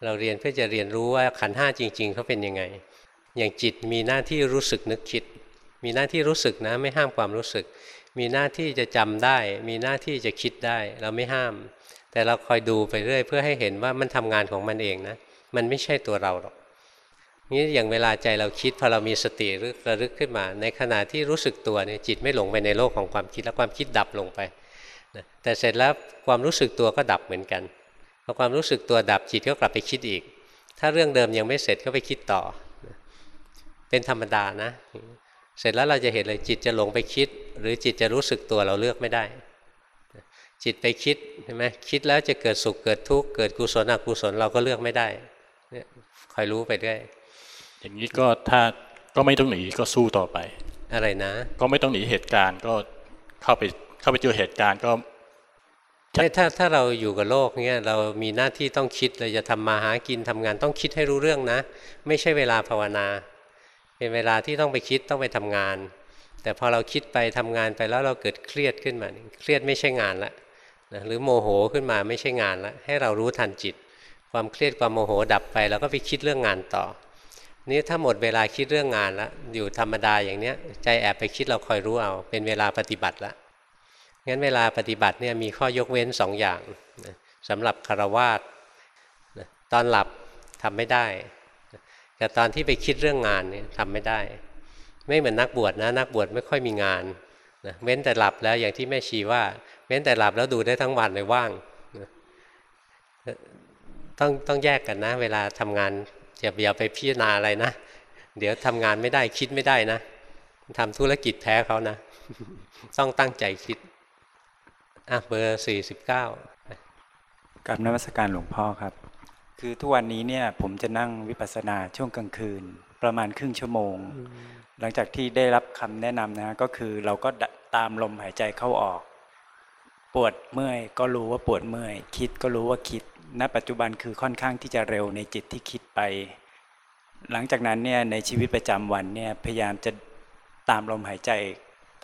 เราเรียนเพื่อจะเรียนรู้ว่าขันห้าจริง ๆเขาเป็นยังไง อย่างจิตมีหน้าที่รู้สึกนึกคิด มีหน้าที่รู้สึกนะไม่ห้ามความรู้สึก มีหน้าที่จะจำได้ มีหน้าที่จะคิดได้ เราไม่ห้าม แต่เราคอยดูไปเรื่อยเพื่อให้เห็นว่ามันทำงานของมันเองนะ มันไม่ใช่ตัวเราหรอกนี้อย่างเวลาใจเราคิดพอเรามีสติรึกระลึกขึ้นมา ในขณะที่รู้สึกตัวเนี่ยจิตไม่หลงไปในโลกของความคิดแล้วความคิดดับลงไปแต่เสร็จแล้วความรู้สึกตัวก็ดับเหมือนกัน พอความรู้สึกตัวดับจิตก็กลับไปคิดอีก ถ้าเรื่องเดิมยังไม่เสร็จก็ไปคิดต่อนะเป็นธรรมดานะ เสร็จแล้วเราจะเห็นเลยจิตจะหลงไปคิด หรือจิตจะรู้สึกตัวเราเลือกไม่ได้ จิตไปคิดใช่ไหมคิดแล้วจะเกิดสุขเกิดทุกข์เกิดกุศลอกุศลเราก็เลือกไม่ได้เนี่ยคอยรู้ไปด้วยอย่างนี้ก็ถ้าก็ไม่ต้องหนีก็สู้ต่อไป อะไรนะ ก็ไม่ต้องหนีเหตุการณ์ก็เข้าไปเข้าไปเจอเหตุการณ์ก็ไม่ ถ้าถ้าเราอยู่กับโลกเนี่ยเรามีหน้าที่ต้องคิดเราจะทำมาหากินทำงานต้องคิดให้รู้เรื่องนะ ไม่ใช่เวลาภาวนา เป็นเวลาที่ต้องไปคิดต้องไปทำงาน แต่พอเราคิดไปทำงานไปแล้วเราเกิดเครียดขึ้นมา เครียดไม่ใช่งานละนะหรือโมโหขึ้นมาไม่ใช่งานละให้เรารู้ทันจิต ความเครียดความโมโหดับไปเราก็ไปคิดเรื่องงานต่อ นี่ถ้าหมดเวลาคิดเรื่องงานแล้วอยู่ธรรมดาอย่างเนี้ยใจแอบไปคิดเราคอยรู้เอา เป็นเวลาปฏิบัติและ งั้นเวลาปฏิบัติเนี่ยมีข้อยกเว้นสองอย่างสำหรับคารวาสนะตอนหลับทำไม่ได้แต่ตอนที่ไปคิดเรื่องงานเนี่ยทำไม่ได้ ไม่เหมือนนักบวชนะนักบวชไม่ค่อยมีงานนะเว้นแต่หลับแล้วอย่างที่แม่ชีว่าเว้นแต่หลับแล้วดูได้ทั้งวันเลยว่างต้องต้องแยกกันนะ เวลาทำงานอย่าอย่าไปพิจารณาอะไรนะ เดี๋ยวทำงานไม่ได้คิดไม่ได้นะทำธุรกิจแพ้เขานะ ต้องตั้งใจคิด อะเบอร์สี่สิบเก้ากับนวัตการหลวงพ่อครับ คือทุกวันนี้เนี่ยผมจะนั่งวิปัสสนาช่วงกลางคืน ประมาณครึ่งชั่วโมง หลังจากที่ได้รับคำแนะนำนะก็คือเราก็ตามลมหายใจเข้าออก ปวดเมื่อยก็รู้ว่าปวดเมื่อย คิดก็รู้ว่าคิด ณ ปัจจุบันคือค่อนข้างที่จะเร็วในจิตที่คิดไป หลังจากนั้นเนี่ยในชีวิตประจำวันเนี่ยพยายามจะตามลมหายใจ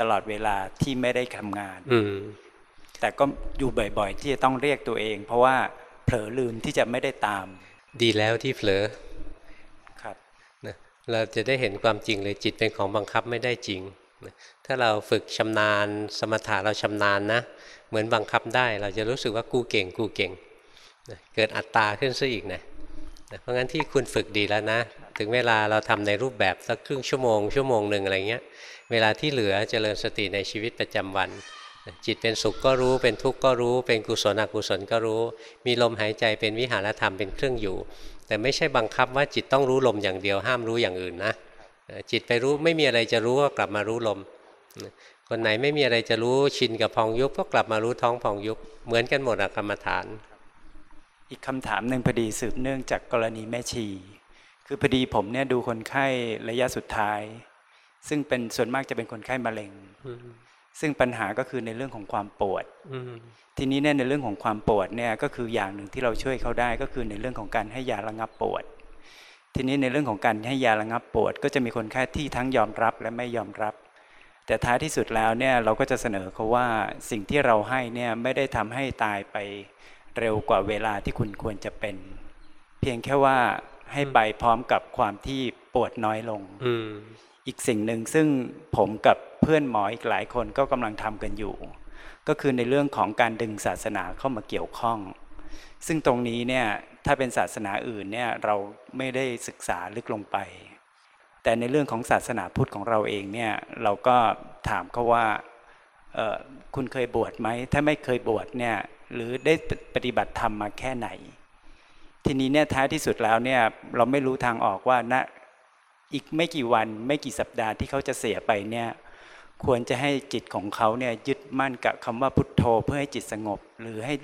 ตลอดเวลาที่ไม่ได้ทำงานอืม แต่ก็อยู่บ่อยๆ ที่จะต้องเรียกตัวเอง เพราะว่าเผลอลืมที่จะไม่ได้ตาม ดีแล้วที่เผลอครับนะเราจะได้เห็นความจริงเลยจิตเป็นของบังคับไม่ได้จริงนะถ้าเราฝึกชำนาญ สมถะเราชำนาญนะ เหมือนบังคับได้ เราจะรู้สึกว่ากูเก่งกูเก่งนะเกิดอัตตาขึ้นซะอีกนะนะเพราะงั้นที่คุณฝึกดีแล้วนะ ถึงเวลาเราทำในรูปแบบสักครึ่งชั่วโมงชั่วโมงหนึ่งอะไรเงี้ย เวลาที่เหลือเจริญสติในชีวิตประจำวัน จิตเป็นสุขก็รู้เป็นทุกข์ก็รู้ เป็นกุศลอกุศลก็รู้ มีลมหายใจเป็นวิหารธรรมเป็นเครื่องอยู่ แต่ไม่ใช่บังคับว่าจิตต้องรู้ลมอย่างเดียวห้ามรู้อย่างอื่นนะจิตไปรู้ไม่มีอะไรจะรู้ก็กลับมารู้ลม คนไหนไม่มีอะไรจะรู้ชินกับพองยุบก็กลับมารู้ท้องพองยุบเหมือนกันหมดอะกรรมฐาน อีกคำถามหนึ่งพอดีสืบเนื่องจากกรณีแม่ชี คือพอดีผมเนี่ยดูคนไข้ระยะสุดท้าย ซึ่งเป็นส่วนมากจะเป็นคนไข้มะเร็ง ซึ่งปัญหาก็คือในเรื่องของความปวดอืมทีนี้เนี่ยในเรื่องของความปวดเนี่ยก็คืออย่างหนึ่งที่เราช่วยเขาได้ก็คือในเรื่องของการให้ยาระงับปวด ทีนี้ในเรื่องของการให้ยาระงับปวด ก็จะมีคนไข้ที่ทั้งยอมรับและไม่ยอมรับ แต่ท้ายที่สุดแล้วเนี่ยเราก็จะเสนอเขาว่าสิ่งที่เราให้เนี่ยไม่ได้ทำให้ตายไปเร็วกว่าเวลาที่คุณควรจะเป็น เพียงแค่ว่าให้ไปพร้อมกับความที่ปวดน้อยลงอืมอีกสิ่งหนึ่งซึ่งผมกับ เพื่อนหมออีกหลายคนก็กำลังทำกันอยู่ ก็คือในเรื่องของการดึงศาสนาเข้ามาเกี่ยวข้อง ซึ่งตรงนี้เนี่ยถ้าเป็นศาสนาอื่นเนี่ยเราไม่ได้ศึกษาลึกลงไป แต่ในเรื่องของศาสนาพุทธของเราเองเนี่ยเราก็ถามเขาว่าคุณเคยบวชไหม ถ้าไม่เคยบวชเนี่ยหรือได้ปฏิบัติธรรมมาแค่ไหน ทีนี้เนี่ยท้ายที่สุดแล้วเนี่ยเราไม่รู้ทางออกว่าณอีกไม่กี่วันไม่กี่สัปดาห์ที่เขาจะเสียไปเนี่ย ควรจะให้จิตของเขาเนี่ยยึดมั่นกับคำว่าพุทโธเพื่อให้จิตสงบ หรือให้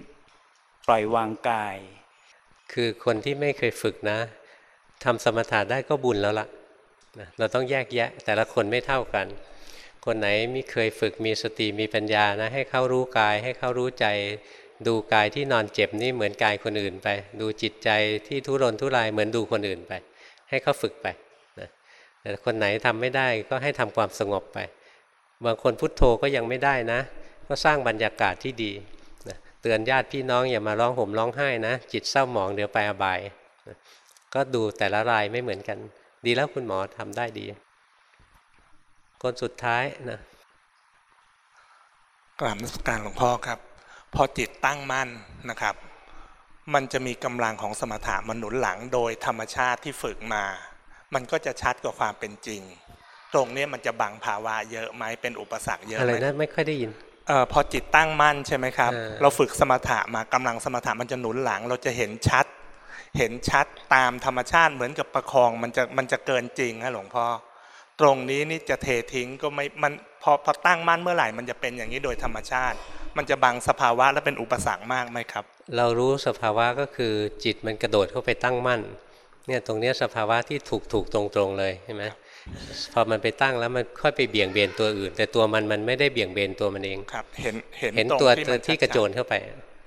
ปล่อยวางกาย คือคนที่ไม่เคยฝึกนะทำสมถะได้ก็บุญแล้วล่ะนะเราต้องแยกแยะ แต่ละคนไม่เท่ากัน คนไหนไม่เคยฝึกมีสติมีปัญญานะให้เข้ารู้กาย ให้เข้ารู้ใจดูกายที่นอนเจ็บนี่เหมือนกายคนอื่นไป ดูจิตใจที่ทุรนทุรายเหมือนดูคนอื่นไป ให้เขาฝึกไปนะแต่คนไหนทำไม่ได้ก็ให้ทำความสงบไป บางคนพุทโธก็ยังไม่ได้นะ ก็สร้างบรรยากาศที่ดีนะเตือนญาติพี่น้องอย่ามาร้องห่มร้องไห้นะ จิตเศร้าหมองเดี๋ยวไปอบายนะก็ดูแต่ละรายไม่เหมือนกัน ดีแล้วคุณหมอทำได้ดี คนสุดท้ายนะกราบนมัสการหลวงพ่อครับ พอจิตตั้งมั่นนะครับ มันจะมีกำลังของสมถะมาหนุนหลังโดยธรรมชาติที่ฝึกมา มันก็จะชัดกว่าความเป็นจริง ตรงเนี้ยมันจะบังภาวะเยอะไหมเป็นอุปสรรคเยอะอะไรไหมนะไม่ค่อยได้ยินเออพอจิตตั้งมั่นใช่ไหมครับเออเราฝึกสมถะมากำลังสมถะมันจะหนุนหลัง เราจะเห็นชัด เห็นชัดตามธรรมชาติเหมือนกับประคองมันจะมันจะเกินจริงฮะหลวงพ่อตรงนี้นี่จะเททิ้งก็ไม่มันพอพอตั้งมั่นเมื่อไหร่มันจะเป็นอย่างนี้โดยธรรมชาติ มันจะบังสภาวะและเป็นอุปสรรคมากไหมครับ เรารู้สภาวะก็คือจิตมันกระโดดเข้าไปตั้งมั่นเนี่ยตรงเนี้ยสภาวะที่ถูกถูกตรงตรงๆเลยใช่ไหม พอมันไปตั้งแล้วมันค่อยไปเบี่ยงเบนตัวอื่น แต่ตัวมันมันไม่ได้เบี่ยงเบนตัวมันเองครับ เห็นเห็นเห็นตรงตัวที่มันที่กระโจนชัดๆเข้าไป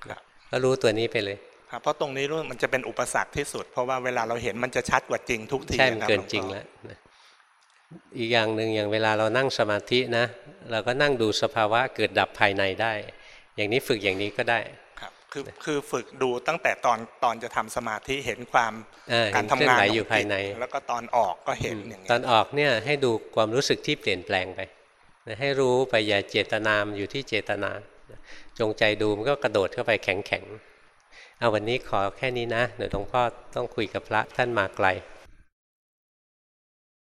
ครับก็รู้ตัวนี้ไปเลยครับเพราะตรงนี้รู้มันจะเป็นอุปสรรคที่สุด เพราะว่าเวลาเราเห็นมันจะชัดกว่าจริงทุกทีใช่มันครับเกินหลวงพ่อจริงแล้วนะอีกอย่างหนึ่งอย่างเวลาเรานั่งสมาธินะ เราก็นั่งดูสภาวะเกิดดับภายในได้ อย่างนี้ฝึกอย่างนี้ก็ได้ ครับคือคือฝึกดูตั้งแต่ตอนตอนจะทำสมาธิเห็นความเออเห็นการทำงานเคลื่อนไหวขงอยู่ภายในจิตแล้วก็ตอนออกก็เห็นอย่างตอนออกเนี่ยให้ดูความรู้สึกที่เปลี่ยนแปลงไปนะให้รู้ไปอย่าเจตนามอยู่ที่เจตนา จงใจดูมันก็กระโดดเข้าไปแข็งแข็งๆเอาวันนี้ขอแค่นี้นะเดี๋ยวหลวงพ่อต้องคุยกับพระท่านมาไกล